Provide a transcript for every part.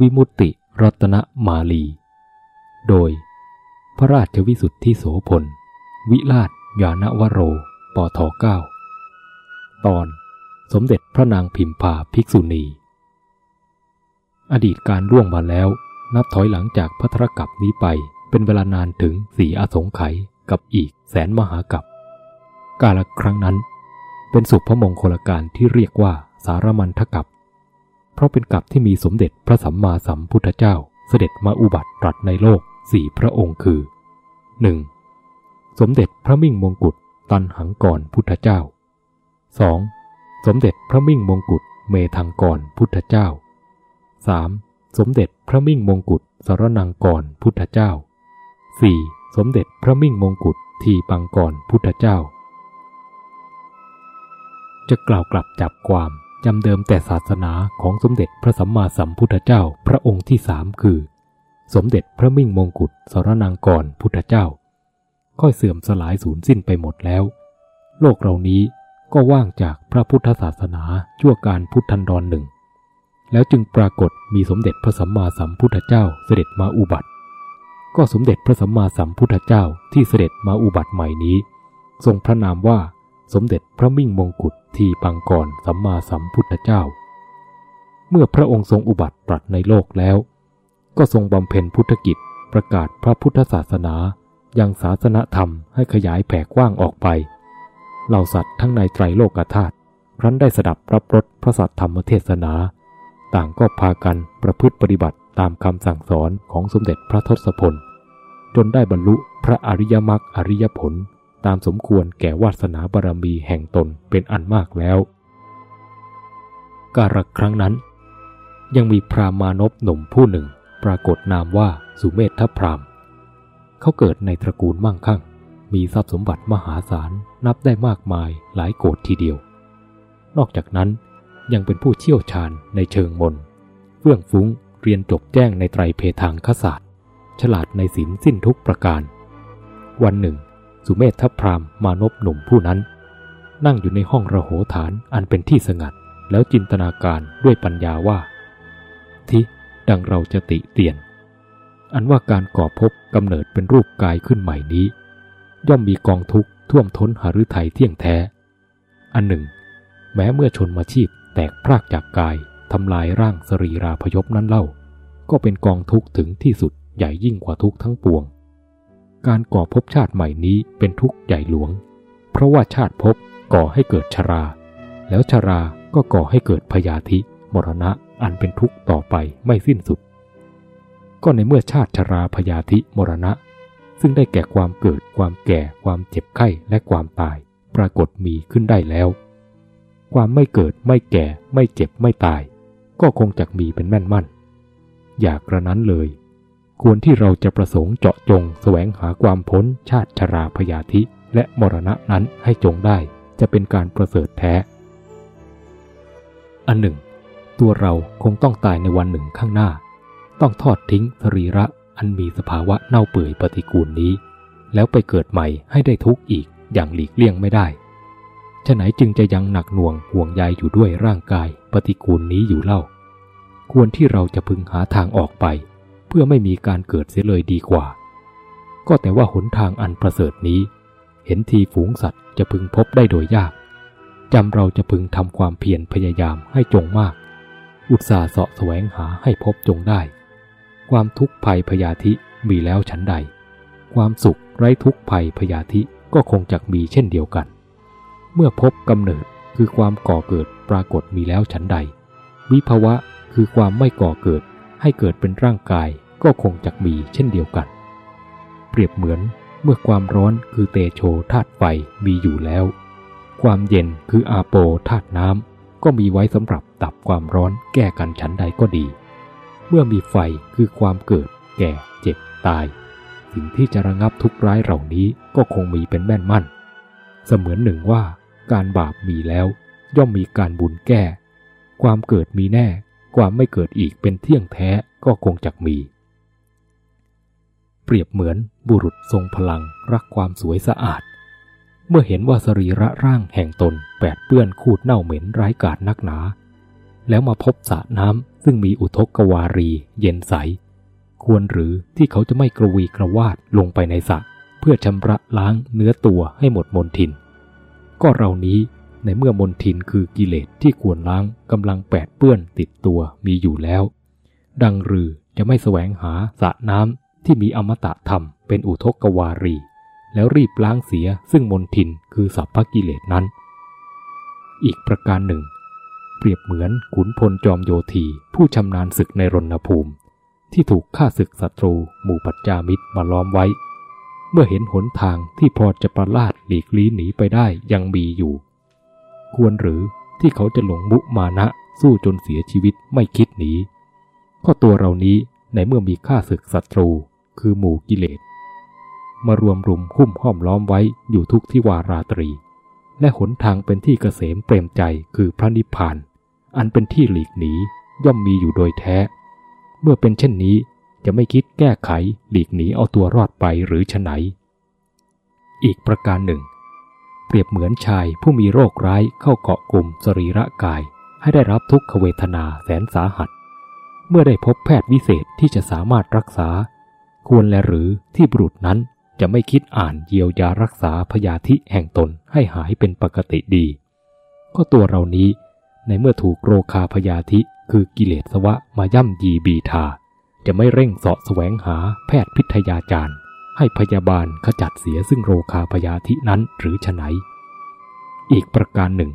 วิมุตติรัตนมาลี โดย พระราชวิสุทธิโสพล วิราชยานวโร ปทเก้าตอนสมเด็จพระนางพิมพาภิกษุณี อดีตการล่วงมาแล้ว นับถอยหลังจากพัทรกับนี้ไปเป็นเวลานานถึงสี่อสงไขยกับอีกแสนมหากับ กาลครั้งนั้น เป็นสุภมงคลการที่เรียกว่าสารมันทกับ เพราะเป็นกับที่มีสมเด็จพระสัมมาสัมพุทธเจ้าเสด็จมาอุบัติตรัสในโลกสี่พระองค์คือ 1. สมเด็จพระมิ่งมงกุฎตันหังกรพุทธเจ้า 2. สมเด็จพระมิ่งมงกุฎเมธังกรพุทธเจ้า 3. สมเด็จพระมิ่งมงกุฎสรนังกรพุทธเจ้า 4. สมเด็จพระมิ่งมงกุฎทีปังกรพุทธเจ้า จะกล่าวกลับจับความ จำเดิมแต่ศาสนาของสมเด็จพระสัมมาสัมพุทธเจ้าพระองค์ที่สามคือ สมเด็จพระมิ่งมงกุฎสรนังกรพุทธเจ้า ค่อยเสื่อมสลายสูญสิ้นไปหมดแล้ว โลกเรานี้ก็ว่างจากพระพุทธศาสนาชั่วการพุทธันดรหนึ่ง แล้วจึงปรากฏมีสมเด็จพระสัมมาสัมพุทธเจ้าเสด็จมาอุบัติ ก็สมเด็จพระสัมมาสัมพุทธเจ้าที่เสด็จมาอุบัติใหม่นี้ ทรงพระนามว่า สมเด็จพระมิ่งมงกุฎทีปังกรสัมมาสัมพุทธเจ้า เมื่อพระองค์ทรงอุบัติตรัสในโลกแล้ว ก็ทรงบำเพ็ญพุทธกิจประกาศพระพุทธศาสนายังศาสนธรรมให้ขยายแผ่กว้างออกไป เหล่าสัตว์ทั้งในไตรโลกธาตุครั้นได้สดับรับรสพระสัทธรรมเทศนา ต่างก็พากันประพฤติปฏิบัติตามคำสั่งสอนของสมเด็จพระทศพล จนได้บรรลุพระอริยมรรคอริยผล ตามสมควรแก่วาสนาบารมีแห่งตนเป็นอันมากแล้ว การครั้งนั้น ยังมีพรามานพหนุ่มผู้หนึ่งปรากฏนามว่าสุเมธทพรามเขาเกิดในตระกูลมั่งคั่ง มีทรัพย์สมบัติมหาศาลนับได้มากมายหลายโกดทีเดียว นอกจากนั้นยังเป็นผู้เชี่ยวชาญในเชิงมนเฟื่องฟุ้งเรียนจบแจ้งในไตรเพทางคศาสตร์ ฉลาดในศิลสิ้นทุกประการ วันหนึ่ง สุเมธพรามมานพหนุ่มผู้นั้น นั่งอยู่ในห้องระโหฐานอันเป็นที่สงัดแล้วจินตนาการด้วยปัญญาว่าที่ดังเราจะติเตียน อันว่าการก่อพบกำเนิดเป็นรูปกายขึ้นใหม่นี้ ย่อมมีกองทุกข์ท่วมท้นหฤทัยเที่ยงแท้ อันหนึ่ง แม้เมื่อชนมาชีพแตกพรากจากกายทำลายร่างสรีราพยพนั้นเล่า ก็เป็นกองทุกข์ถึงที่สุดใหญ่ยิ่งกว่าทุกข์ทั้งปวง การก่อภพชาติใหม่นี้เป็นทุกข์ใหญ่หลวง เพราะว่าชาติภพก่อให้เกิดชรา แล้วชราก็ก่อให้เกิดพยาธิ มรณะอันเป็นทุกข์ต่อไปไม่สิ้นสุด ก็ในเมื่อชาติชราพยาธิมรณะ ซึ่งได้แก่ความเกิดความแก่ ความเจ็บไข้และความตาย ปรากฏมีขึ้นได้แล้ว ความไม่เกิดไม่แก่ ไม่เจ็บไม่ตาย ก็คงจะมีเป็นแม่นมั่น อย่ากระนั้นเลย ควรที่เราจะประสงค์เจาะจงแสวงหาความพ้นชาติชราพยาธิ และมรณะนั้นให้จงได้ จะเป็นการประเสริฐแท้ อันหนึ่ง ตัวเราคงต้องตายในวันหนึ่งข้างหน้า ต้องทอดทิ้งสรีระอันมีสภาวะเน่าเปื่อยปฏิกูลนี้ แล้วไปเกิดใหม่ให้ได้ทุกข์อีกอย่างหลีกเลี่ยงไม่ได้ฉะไหนจึงจะยังหนักหน่วงห่วงใยอยู่ด้วยร่างกายปฏิกูลนี้อยู่เล่า ควรที่เราจะพึงหาทางออกไป เพื่อไม่มีการเกิดเสียเลยดีกว่า ก็แต่ว่าหนทางอันประเสริฐนี้ เห็นทีฝูงสัตว์จะพึงพบได้โดยยากจำเราจะพึงทำความเพียรพยายามให้จงมาก อุตสาห์เสาะแสวงหาให้พบจงได้ ความทุกข์ภัยพยาธิมีแล้วฉันใด ความสุขไร้ทุกข์ภัยพยาธิก็คงจะมีเช่นเดียวกัน เมื่อพบกำเนิดคือความก่อเกิดปรากฏมีแล้วฉันใด วิภาวะคือความไม่ก่อเกิด ให้เกิดเป็นร่างกายก็คงจะมีเช่นเดียวกัน เปรียบเหมือนเมื่อความร้อนคือเตโชธาตุไฟมีอยู่แล้ว ความเย็นคืออาโปธาตุน้ำก็มีไว้สำหรับดับความร้อนแก้กันชั้นใดก็ดี เมื่อมีไฟคือความเกิด แก่เจ็บตาย สิ่งที่จะระงับทุกร้ายเหล่านี้ก็คงมีเป็นแม่นมั่น เสมือนหนึ่งว่าการบาปมีแล้ว ย่อมมีการบุญแก้ ความเกิดมีแน่ ความไม่เกิดอีกเป็นเที่ยงแท้ก็คงจะมี เปรียบเหมือนบุรุษทรงพลังรักความสวยสะอาด เมื่อเห็นว่าสรีระร่างแห่งตนแปดเปื้อนคูดเน่าเหม็นไร้กาดนักหนา แล้วมาพบสระน้ำซึ่งมีอุทกกวารี เย็นใส ควรหรือที่เขาจะไม่กระวีกระวาดลงไปในสระเพื่อชำระล้างเนื้อตัวให้หมดมนทิน ก็เรานี้ ในเมื่อมนทินคือกิเลสที่ควรล้างกำลังแปดเปื้อนติดตัวมีอยู่แล้ว ดังรือจะไม่แสวงหาสระน้ำที่มีอมตะธรรมเป็นอุทกกวารี แล้วรีบล้างเสียซึ่งมนทินคือสัพพกิเลสนั้น อีกประการหนึ่ง เปรียบเหมือนขุนพลจอมโยธีผู้ชำนาญศึกในรณภูมิ ที่ถูกฆ่าศึกศัตรู หมู่ปัจจามิตรมาล้อมไว้ เมื่อเห็นหนทางที่พอจะประลาดหลีกลี้หนีไปได้ยังมีอยู่ ควรหรือที่เขาจะหลงมุมานะสู้จนเสียชีวิตไม่คิดหนีก็ตัวเรานี้ในเมื่อมีฆ่าศึกศัตรู คือหมู่กิเลส มารวมรุมหุ้มห้อมล้อมไว้อยู่ทุกที่วาราตรี และหนทางเป็นที่เกษมเปรมใจคือพระนิพพาน อันเป็นที่หลีกหนีย่อมมีอยู่โดยแท้ เมื่อเป็นเช่นนี้จะไม่คิดแก้ไขหลีกหนีเอาตัวรอดไปหรือฉไหน อีกประการหนึ่ง รียบเหมือนชายผู้มีโรคร้ายเข้าเกาะกลุ่มสรีระกาย ให้ได้รับทุกขเวทนาแสนสาหัส เมื่อได้พบแพทย์วิเศษที่จะสามารถรักษา ควรและหรือที่บุรุษนั้นจะไม่คิดอ่านเยียวยารักษาพยาธิแห่งตนให้หายเป็นปกติดี ก็ตัวเรานี้ในเมื่อถูกโรคาพยาธิคือกิเลสวะมาย่ำยีบีทา จะไม่เร่งเสาะแสวงหาแพทย์พิทยาจารย์ ให้พยาบาลขจัดเสียซึ่งโรคาพยาธินั้นหรือฉไหน อีกประการหนึ่ง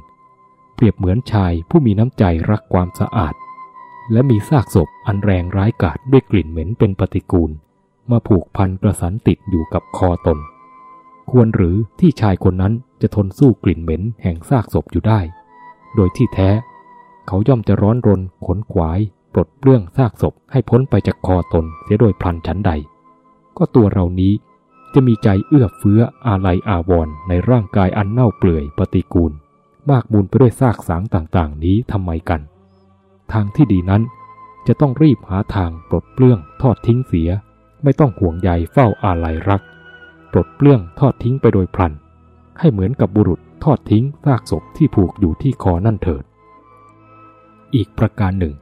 เปรียบเหมือนชายผู้มีน้ำใจรักความสะอาด และมีซากศพอันแรงร้ายกาจด้วยกลิ่นเหม็นเป็นปฏิกูล มาผูกพันประสานติดอยู่กับคอตน ควรหรือที่ชายคนนั้นจะทนสู้กลิ่นเหม็นแห่งซากศพอยู่ได้ โดยที่แท้ เขาย่อมจะร้อนรนขนขวาย ปลดเปลื้องซากศพให้พ้นไปจากคอตนเสียโดยพลันชั้นใด ก็ตัวเรานี้จะมีใจเอื้อเฟื้ออาลัยอาวรณ์ในร่างกายอันเน่าเปื่อยปฏิกูล มากมูลไปด้วยซากสางต่างๆ นี้ทำไมกัน ทางที่ดีนั้น จะต้องรีบหาทางปลดเปลื้องทอดทิ้งเสีย ไม่ต้องห่วงใยเฝ้าอาลัยรัก ปลดเปลื้องทอดทิ้งไปโดยพลัน ให้เหมือนกับบุรุษทอดทิ้งซากศพที่ผูกอยู่ที่คอนั่นเถิด อีกประการหนึ่ง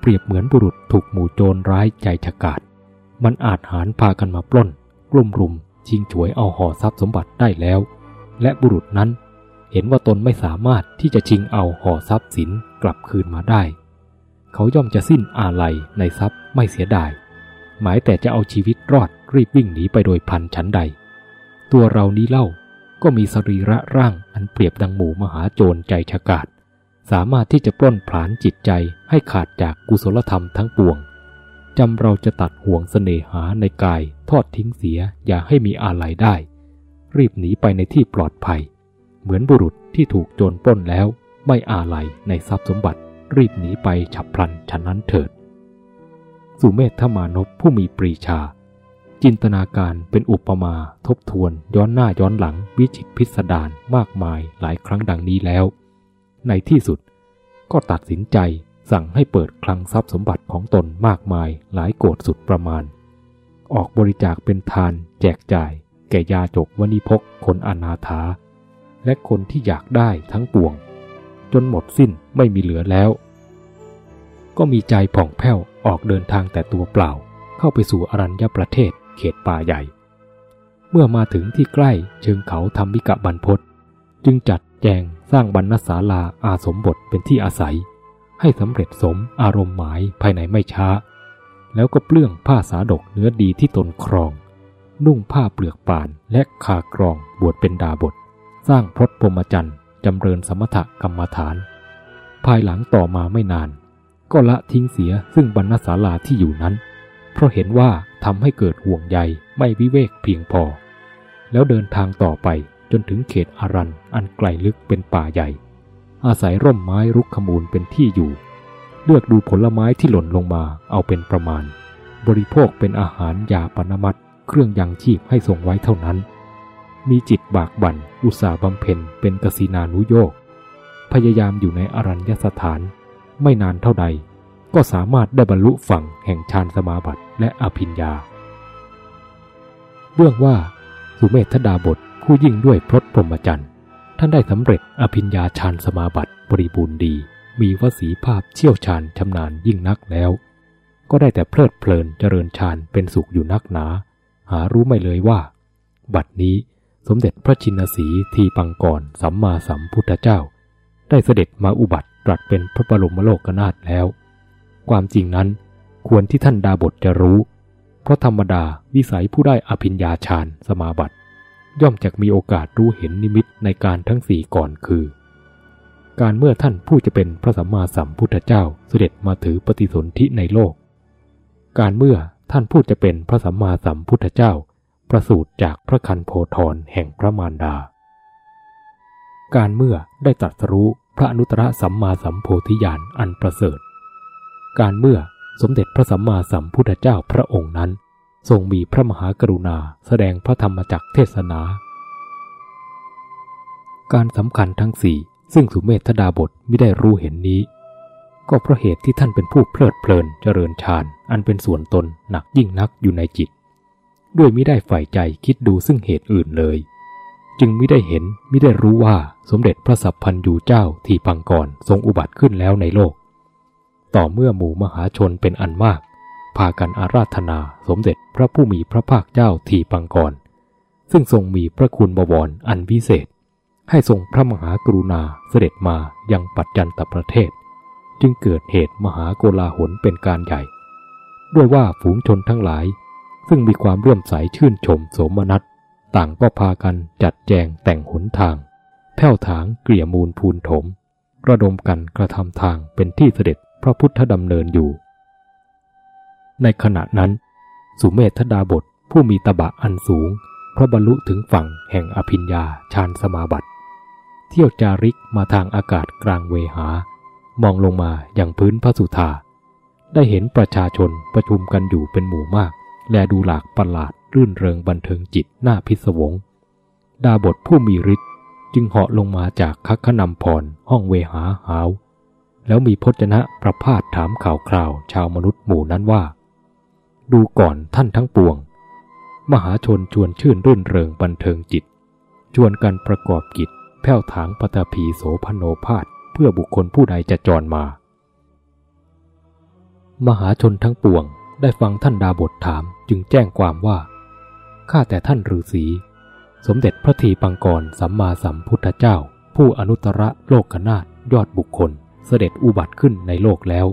เปรียบเหมือนบุรุษถูกหมู่โจรร้ายใจฉกาจ มันอาจหารพากันมาปล้น กลุ่มรุม ชิงฉวยเอาห่อทรัพย์สมบัติได้แล้ว และบุรุษนั้นเห็นว่าตนไม่สามารถที่จะชิงเอาห่อทรัพย์สินกลับคืนมาได้ เขาย่อมจะสิ้นอาลัยในทรัพย์ไม่เสียดาย หมายแต่จะเอาชีวิตรอดรีบวิ่งหนีไปโดยพันชั้นใด ตัวเรานี้เล่าก็มีสรีระร่างอันเปรียบดังหมูมหาโจรใจฉกาจสามารถที่จะปล้นผลาญจิตใจให้ขาดจากกุศลธรรมทั้งปวง จำเราจะตัดห่วงเสน่หาในกายทอดทิ้งเสียอย่าให้มีอะไรได้ รีบหนีไปในที่ปลอดภัย เหมือนบุรุษที่ถูกโจรปล้นแล้ว ไม่อาลัยในทรัพย์สมบัติ รีบหนีไปฉับพลันฉะนั้นเถิด สุเมธมานพผู้มีปรีชา จินตนาการเป็นอุปมาทบทวนย้อนหน้าย้อนหลังวิจิตพิสดารมากมายหลายครั้งดังนี้แล้ว ในที่สุดก็ตัดสินใจ สั่งให้เปิดคลังทรัพย์สมบัติของตนมากมายหลายโกดสุดประมาณ ออกบริจาคเป็นทาน แจกจ่าย แก่ยาจกวณิพกคนอนาถา และคนที่อยากได้ทั้งปวง จนหมดสิ้นไม่มีเหลือแล้ว ก็มีใจผ่องแผ้วออกเดินทางแต่ตัวเปล่า เข้าไปสู่อรัญญประเทศเขตป่าใหญ่ เมื่อมาถึงที่ใกล้เชิงเขาธรรมิกะบรรพศจึงจัดแจงสร้างบรรณศาลาอาสมบทเป็นที่อาศัย ให้สำเร็จสมอารมณ์หมายภายในไม่ช้า แล้วก็เปลื้องผ้าสาดกเนื้อดีที่ตนครอง นุ่งผ้าเปลือกป่านและคากรองบวชเป็นดาบท สร้างพรตพรมจันทร์จำเริญสมถกรรมฐาน ภายหลังต่อมาไม่นาน ก็ละทิ้งเสียซึ่งบรรณศาลาที่อยู่นั้น เพราะเห็นว่าทำให้เกิดห่วงใยไม่วิเวกเพียงพอ แล้วเดินทางต่อไปจนถึงเขตอารันอันไกลลึกเป็นป่าใหญ่ อาศัยร่มไม้รุกขมูลเป็นที่อยู่ เลือกดูผลไม้ที่หล่นลงมาเอาเป็นประมาณ บริโภคเป็นอาหารยาปนมัดเครื่องยังชีพให้ส่งไว้เท่านั้น มีจิตบากบั่นอุตสาบำเพ็ญเป็นกสินานุโยกพยายามอยู่ในอรัญญสถาน ไม่นานเท่าใด ก็สามารถได้บรรลุฝั่งแห่งฌานสมาบัติและอภิญญา เรื่องว่าสุเมธดาบทผู้ยิ่งด้วยพรตพรหมจรรย์ ท่านได้สำเร็จอภิญญาฌานสมาบัติบริบูรณ์ดี มีวสีภาพเชี่ยวชาญชำนาญยิ่งนักแล้ว ก็ได้แต่เพลิดเพลินเจริญฌานเป็นสุขอยู่นักหนา หารู้ไม่เลยว่า บัดนี้สมเด็จพระชินสีทีปังกรสัมมาสัมพุทธเจ้า ได้เสด็จมาอุบัติตรัสเป็นพระบรมโลกนาถแล้ว ความจริงนั้นควรที่ท่านดาบทจะรู้ เพราะธรรมดาวิสัยผู้ได้อภิญญาฌานสมาบัติ ย่อมจะมีโอกาสรู้เห็นนิมิตในการทั้งสี่ก่อนคือ การเมื่อท่านผู้จะเป็นพระสัมมาสัมพุทธเจ้าเสด็จมาถือปฏิสนธิในโลก การเมื่อท่านผู้จะเป็นพระสัมมาสัมพุทธเจ้า ประสูติจากพระคันโพธรแห่งพระมารดา การเมื่อได้ตรัสรู้พระอนุตตรสัมมาสัมโพธิญาณอันประเสริฐ การเมื่อสมเด็จพระสัมมาสัมพุทธเจ้าพระองค์นั้น ทรงมีพระมหากรุณาแสดงพระธรรมจักเทศนา การสำคัญทั้งสี่ซึ่งสุเมธดาบทไม่ได้รู้เห็นนี้ ก็เพราะเหตุที่ท่านเป็นผู้เพลิดเพลินเจริญฌานอันเป็นส่วนตนหนักยิ่งนักอยู่ในจิต ด้วยไม่ได้ใฝ่ใจคิดดูซึ่งเหตุอื่นเลย จึงไม่ได้เห็นไม่ได้รู้ว่าสมเด็จพระสัพพันยูเจ้าที่พังก่อนทรงอุบัติขึ้นแล้วในโลก ต่อเมื่อหมู่มหาชนเป็นอันมาก พากันอาราธนาสมเด็จพระผู้มีพระภาคเจ้าทีปังกร ซึ่งทรงมีพระคุณบวรอันวิเศษ ให้ทรงพระมหากรุณาเสด็จมายังปัจจันตประเทศ จึงเกิดเหตุมหาโกลาหลเป็นการใหญ่ ด้วยว่าฝูงชนทั้งหลาย ซึ่งมีความเลื่อมใสชื่นชมโสมนัสต่างก็พากันจัดแจงแต่งหนทาง แผ่วถางเกลี่ยมูลพูนถม ระดมกันกระทำทางเป็นที่เสด็จพระพุทธดำเนินอยู่ ในขณะนั้น สุเมธดาบทผู้มีตบะอันสูง พระบรรลุถึงฝั่งแห่งอภิญญาฌานสมาบัติ เที่ยวจาริกมาทางอากาศกลางเวหา มองลงมาอย่างพื้นพระสุธา ได้เห็นประชาชนประชุมกันอยู่เป็นหมู่มาก และดูหลากประหลาดรื่นเริงบันเทิงจิตหน้าพิศวง ดาบทผู้มีฤทธิ์จึงเหาะลงมาจากคัคขนำพรห้องเวหาหาว แล้วมีพจนะประพาสถามข่าวคราวชาวมนุษย์หมู่นั้นว่า ดูก่อนท่านทั้งปวง มหาชนชวนชื่นรื่นเริงบันเทิงจิต ชวนกันประกอบกิจ แผ่วถางปฐพีโสพโนพาสเพื่อบุคคลผู้ใดจะจรมา มหาชนทั้งปวงได้ฟังท่านดาบทถามจึงแจ้งความว่า ข้าแต่ท่านฤาษีสมเด็จพระทีปังกรสัมมาสัมพุทธเจ้า ผู้อนุตตรโลกนาถยอดบุคคล เสด็จอุบัติขึ้นในโลกแล้ว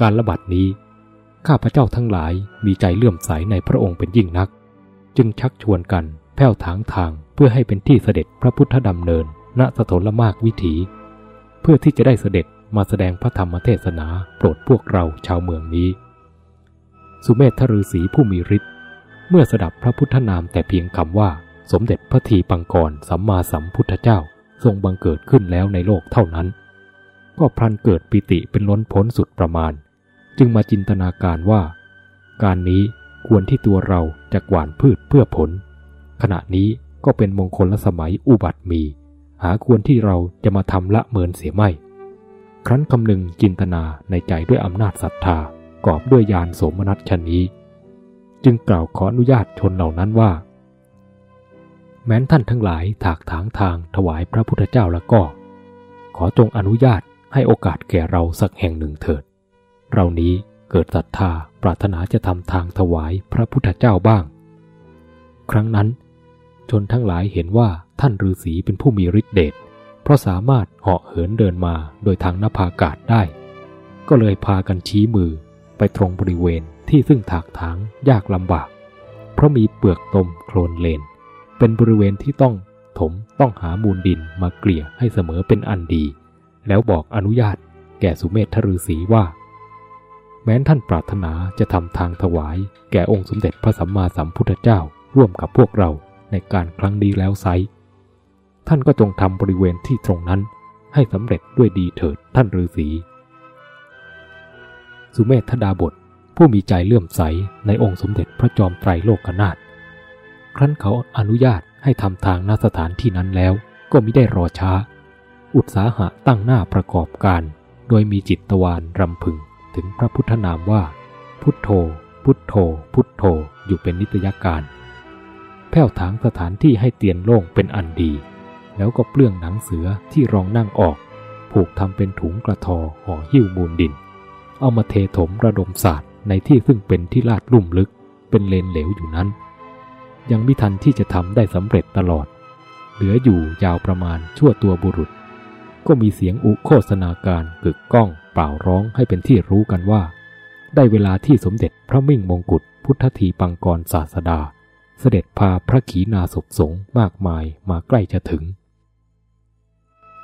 การระบาดนี้ ข้าพระเจ้าทั้งหลายมีใจเลื่อมใสในพระองค์เป็นยิ่งนัก จึงชักชวนกันแผ่วทางทางเพื่อให้เป็นที่เสด็จพระพุทธดำเนิน ณสถลมากวิถี เพื่อที่จะได้เสด็จมาแสดงพระธรรมเทศนาโปรดพวกเราชาวเมืองนี้ สุเมธทฤษีผู้มีฤทธิ์เมื่อสดับพระพุทธนามแต่เพียงคำว่า สมเด็จพระทีปังกรสัมมาสัมพุทธเจ้าทรงบังเกิดขึ้นแล้วในโลกเท่านั้น ก็พลันเกิดปิติเป็นล้นพ้นสุดประมาณ จึงมาจินตนาการว่า การนี้ควรที่ตัวเราจะกวานพืชเพื่อผล ขณะนี้ก็เป็นมงคลละสมัยอุบัติมี หาควรที่เราจะมาทำละเมินเสียไม่ ครั้นคำนึงจินตนาในใจด้วยอำนาจศรัทธากอบด้วยยานโสมนัสชนนี้ จึงกล่าวขออนุญาตชนเหล่านั้นว่า แม้นท่านทั้งหลายถากถางทางถวายพระพุทธเจ้าแล้วก็ ขอจงอนุญาตให้โอกาสแก่เราสักแห่งหนึ่งเถิด เรานี้เกิดศรัทธาปรารถนาจะทำทางถวายพระพุทธเจ้าบ้าง ครั้งนั้น ชนทั้งหลายเห็นว่าท่านฤาษีเป็นผู้มีฤทธิเดชเพราะสามารถเหาะเหินเดินมาโดยทางนภาอากาศได้ ก็เลยพากันชี้มือไปตรงบริเวณที่ซึ่งถากถางยากลำบาก เพราะมีเปลือกตมโคลนเลน เป็นบริเวณที่ต้องถมต้องหามูลดินมาเกลี่ยให้เสมอเป็นอันดี แล้วบอกอนุญาตแก่สุเมธทฤษีว่า แม้นท่านปรารถนาจะทำทางถวาย แก่องค์สมเด็จพระสัมมาสัมพุทธเจ้าร่วมกับพวกเราในการครั้งนี้แล้วไซท่านก็จงทำบริเวณที่ตรงนั้นให้สำเร็จด้วยดีเถิดท่านฤาษีสุเมธดาบทผู้มีใจเลื่อมใสในองค์สมเด็จพระจอมไตรโลกนาถครั้นเขาอนุญาตให้ทำทางณสถานที่นั้นแล้ว ก็มิได้รอช้า อุตสาหะตั้งหน้าประกอบการ โดยมีจิตตวานรำพึง ถึงพระพุทธนามว่า พุทโธ พุทโธ พุทโธอยู่เป็นนิตยการ แผ่วถางสถานที่ให้เตียนโล่งเป็นอันดี แล้วก็เปลื้องหนังเสือที่รองนั่งออก ผูกทำเป็นถุงกระทอห่อหิ้วมูลดิน เอามาเทถมระดมศาสตร์ในที่ซึ่งเป็นที่ลาดลุ่มลึก เป็นเลนเหลวอยู่นั้น ยังมิทันที่จะทำได้สำเร็จตลอด เหลืออยู่ยาวประมาณชั่วตัวบุรุษ ก็มีเสียงอุโฆษณาการกึกก้อง ล่าร้องให้เป็นที่รู้กันว่า ได้เวลาที่สมเด็จพระมิ่งมงกุฎพุทธทีปังกรศาสดา เสด็จพาพระขีณาสพสงฆ์มากมายมาใกล้จะถึง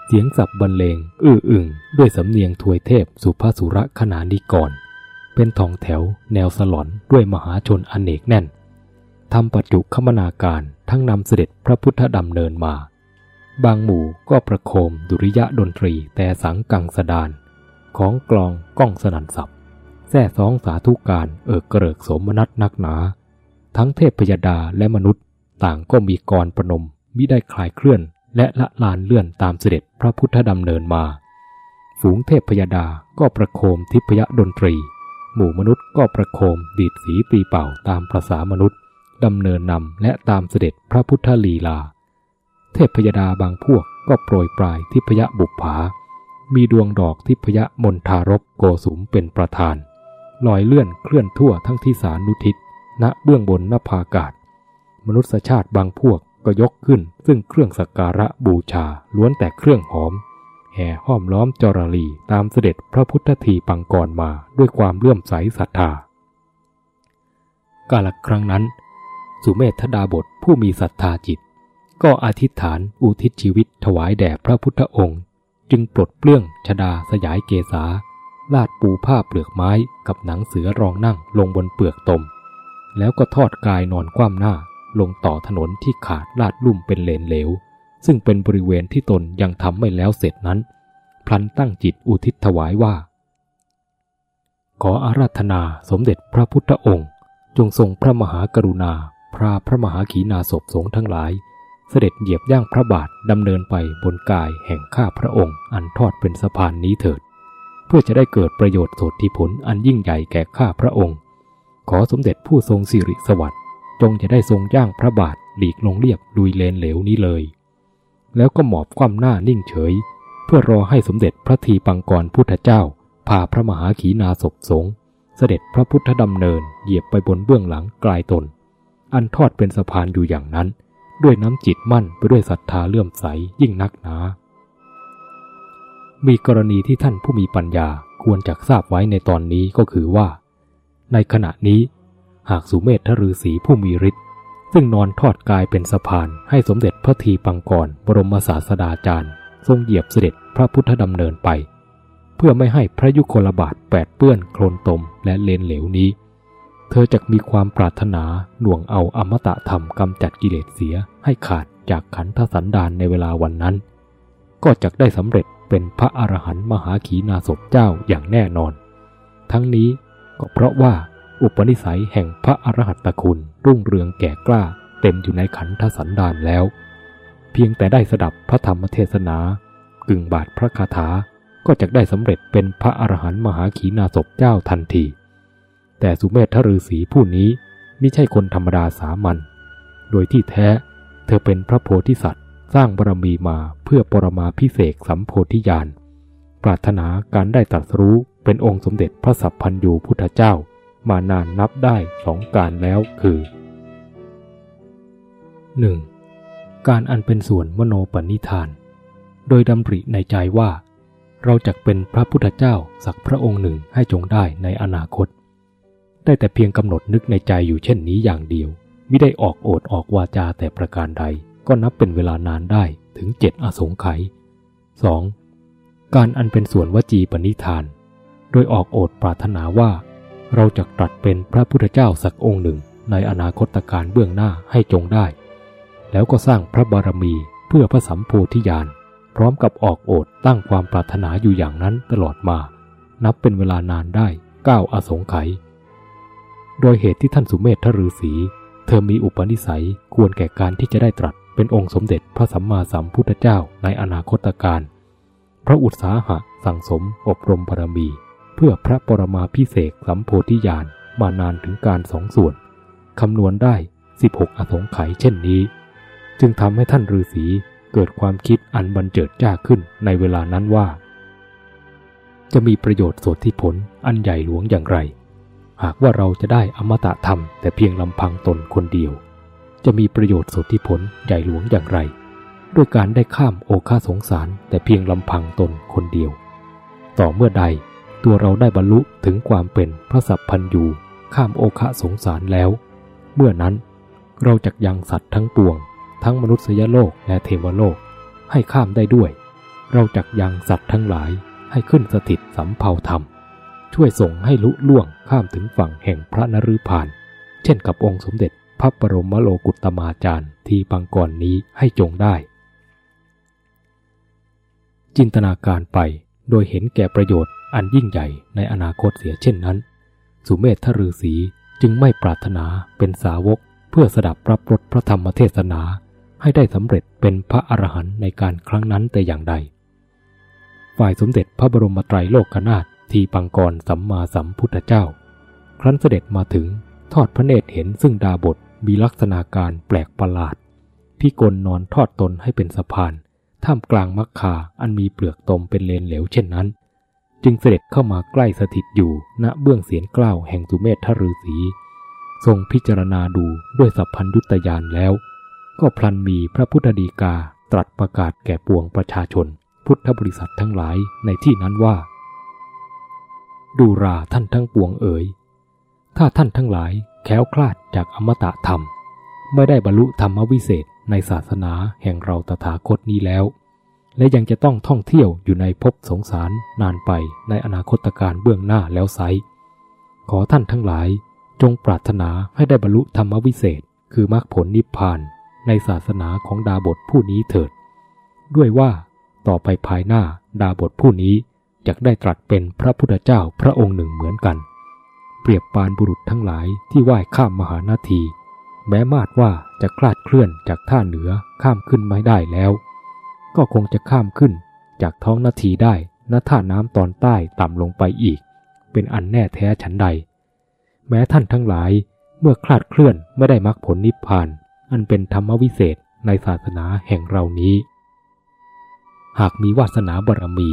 เสียงสับบรรเลง อื้ออึงด้วยสำเนียงถวยเทพสุภาสุระขนานิกร เป็นทองแถวแนวสลอนด้วยมหาชนอนเนกแน่นทำปัจจุคมนาการทั้งนำเสด็จพระพุทธดำเนินมา บางหมู่ก็ประโคมดุริยะดนตรีแต่สังกังสดาน ของกลองก้องสนันสับแท่สองสาธุการเอิกเกริกสมนัตนักหนา ทั้งเทพพยดาและมนุษย์ ต่างก็มีกรประนมมิได้คลายเคลื่อน และละลานเลื่อนตามเสด็จพระพุทธดำเนินมา ฝูงเทพพยดาก็ประโคมทิพยดนตรี หมู่มนุษย์ก็ประโคมดีดสีตีเป่าตามประษามนุษย์ดำเนินนำและตามเสด็จพระพุทธลีลา เทพพยดาบางพวกก็โปรยปลายทิพยบุปผา มีดวงดอกทิพยมนทารบโกสุมเป็นประธานลอยเลื่อนเคลื่อนทั่วทั้งที่สารนุทิศ ณเบื้องบนนภาอากาศ มนุษยชาติบางพวกก็ยกขึ้น ซึ่งเครื่องสักการะบูชาล้วนแต่เครื่องหอม แห่ห้อมล้อมจรลีตามเสด็จพระพุทธทีปังกรมาด้วยความเลื่อมใสศรัทธากาลครั้งนั้น สุเมธดาบทผู้มีศรัทธาจิต ก็อธิษฐานอุทิศชีวิตถวายแด่พระพุทธองค์ จึงปลดเปลื้องชดาสยายเกษาลาดปูผ้าเปลือกไม้กับหนังเสือรองนั่งลงบนเปลือกตม แล้วก็ทอดกายนอนคว่ำหน้าลงต่อถนนที่ขาดลาดลุ่มเป็นเลนเหลว ซึ่งเป็นบริเวณที่ตนยังทำไม่แล้วเสร็จนั้น พลันตั้งจิตอุทิศถวายว่า ขออาราธนาสมเด็จพระพุทธองค์ จงทรงพระมหากรุณา พระพระมหาขีณาสพสงฆ์ทั้งหลาย เสด็จเหยียบย่างพระบาทดำเนินไปบนกายแห่งข้าพระองค์ อันทอดเป็นสะพานนี้เถิด เพื่อจะได้เกิดประโยชน์โสติผลอันยิ่งใหญ่แก่ข้าพระองค์ ขอสมเด็จผู้ทรงสิริสวัสดิ์จงจะได้ทรงย่างพระบาทหลีกลงเรียบดุยเลนเหลวนี้เลย แล้วก็หมอบคว่ำหน้านิ่งเฉย เพื่อรอให้สมเด็จพระทีปังกรพุทธเจ้า พาพระมหาขีนาศพสงเสด็จพระพุทธดำเนินเหยียบไปบนเบื้องหลังกลายตน อันทอดเป็นสะพานอยู่อย่างนั้น ด้วยน้ำจิตมั่นไปด้วยศรัทธาเลื่อมใสยิ่งนักหนา มีกรณีที่ท่านผู้มีปัญญาควรจะทราบไว้ในตอนนี้ก็คือว่า ในขณะนี้ หากสุเมธทฤษีผู้มีฤทธิ์ซึ่งนอนทอดกายเป็นสะพานให้สมเด็จพระทีปังกรบรมศาสดาจารย์ ทรงเหยียบเสด็จพระพุทธดำเนินไป เพื่อไม่ให้พระยุคลบาทแปดเปื้อนโคลนตมและเลนเหลวนี้ เธอจะมีความปรารถนาหน่วงเอาอมตะธรรมกำจัดกิเลสเสียให้ขาดจากขันธสันดานในเวลาวันนั้น ก็จะได้สำเร็จเป็นพระอรหันต์มหาขีณาสพเจ้าอย่างแน่นอน ทั้งนี้ก็เพราะว่าอุปนิสัยแห่งพระอรหัตตคุณรุ่งเรืองแก่กล้าเต็มอยู่ในขันธสันดานแล้ว เพียงแต่ได้สดับพระธรรมเทศนากึ่งบาทพระคาถาก็จะได้สำเร็จเป็นพระอรหันต์มหาขีณาสพเจ้าทันที แต่สุเมธทฤษีผู้นี้ไม่ใช่คนธรรมดาสามัญ โดยที่แท้เธอเป็นพระโพธิสัตว์ สร้างบารมีมาเพื่อปรมาพิเศษสัมโพธิญาณ ปรารถนาการได้ตรัสรู้เป็นองค์สมเด็จพระสัพพันยูพุทธเจ้ามานานนับได้สองการแล้วคือ 1. การอันเป็นส่วนมโนปณิธาน โดยดำริในใจว่า เราจะเป็นพระพุทธเจ้าสักพระองค์หนึ่งให้จงได้ในอนาคต ได้แต่เพียงกำหนดนึกในใจอยู่เช่นนี้อย่างเดียว ไม่ได้ออกโอดออกวาจาแต่ประการใด ก็นับเป็นเวลานานได้ถึงเจ็ดอสงไขย 2. การอันเป็นส่วนวจีปณิธาน โดยออกโอดปรารถนาว่า เราจะตรัสเป็นพระพุทธเจ้าสักองค์หนึ่งในอนาคตการเบื้องหน้าให้จงได้ แล้วก็สร้างพระบารมีเพื่อพระสัมโพธิญาณพร้อมกับออกโอดตั้งความปรารถนาอยู่อย่างนั้นตลอดมา นับเป็นเวลานานได้เก้าอสงไขย โดยเหตุที่ท่านสุเมธทฤษีเธอมีอุปนิสัยควรแก่การที่จะได้ตรัสเป็นองค์สมเด็จพระสัมมาสัมพุทธเจ้าในอนาคตการพระอุตสาหะสั่งสมอบรมบารมี เพื่อพระปรมาพิเศษสัมโพธิญาณมานานถึงการสองส่วน คำนวณได้ 16 อสงไขยเช่นนี้ จึงทำให้ท่านฤาษีเกิดความคิดอันบันเจิดจ้าขึ้นในเวลานั้นว่า จะมีประโยชน์สดที่ผลอันใหญ่หลวงอย่างไร หากว่าเราจะได้อมตะธรรมแต่เพียงลำพังตนคนเดียว จะมีประโยชน์สุดที่ผลใหญ่หลวงอย่างไร ด้วยการได้ข้ามโอคาสงสารแต่เพียงลำพังตนคนเดียว ต่อเมื่อใดตัวเราได้บรรลุถึงความเป็นพระสัพพันยูข้ามโอคาสงสารแล้ว เมื่อนั้นเราจะยังสัตว์ทั้งปวง ทั้งมนุษยโลกและเทวโลก ให้ข้ามได้ด้วย เราจักยังสัตว์ทั้งหลายให้ขึ้นสถิตสำเภาธรรม ช่วยส่งให้ลุล่วงข้ามถึงฝั่งแห่งพระนฤพาน เช่นกับองค์สมเด็จพระบรมโลกุตมาจารย์ที่ปังกรนี้ให้จงได้ จินตนาการไปโดยเห็นแก่ประโยชน์อันยิ่งใหญ่ในอนาคตเสียเช่นนั้น สุเมธทฤษีจึงไม่ปรารถนาเป็นสาวกเพื่อสดับรับรสพระธรรมเทศนา ให้ได้สำเร็จเป็นพระอรหันต์ในการครั้งนั้นแต่อย่างใด ฝ่ายสมเด็จพระบรมไตรโลกนาถ ทีปังกรสัมมาสัมพุทธเจ้า ครั้นเสด็จมาถึงทอดพระเนตรเห็นซึ่งดาบทมีลักษณะการแปลกประหลาด พิกลนอนทอดตนให้เป็นสะพาน ท่ามกลางมักคาอันมีเปลือกตมเป็นเลนเหลวเช่นนั้น จึงเสด็จเข้ามาใกล้สถิตอยู่ณเบื้องเสียนกล้าวแห่งสุเมธทฤษีทรงพิจารณาดูด้วยสัพพัญยุตยานแล้ว ก็พลันมีพระพุทธดีกาตรัสประกาศแก่ปวงประชาชน พุทธบริษัททั้งหลายในที่นั้นว่า ดูราท่านทั้งปวงเอ๋ย ถ้าท่านทั้งหลายแค้วคลาดจากอมตะธรรม ไม่ได้บรรลุธรรมวิเศษในศาสนาแห่งเราตถาคตนี้แล้ว และยังจะต้องท่องเที่ยวอยู่ในภพสงสารนานไปในอนาคตการเบื้องหน้าแล้วไซขอท่านทั้งหลายจงปรารถนาให้ได้บรรลุธรรมวิเศษคือมรรคผลนิพพานในศาสนาของดาบทผู้นี้เถิด ด้วยว่าต่อไปภายหน้าดาบทผู้นี้ จะได้ตรัสเป็นพระพุทธเจ้าพระองค์หนึ่งเหมือนกัน เปรียบปานบุรุษทั้งหลายที่ว่ายข้ามมหานาที แม้มาดว่าจะคลาดเคลื่อนจากท่าเหนือข้ามขึ้นไม่ได้แล้ว ก็คงจะข้ามขึ้นจากท้องนาทีได้ณท่าน้ำตอนใต้ต่ำลงไปอีก เป็นอันแน่แท้ฉันใด แม้ท่านทั้งหลายเมื่อคลาดเคลื่อนไม่ได้มรรคผลนิพพาน อันเป็นธรรมวิเศษในศาสนาแห่งเรานี้ หากมีวาสนาบารมี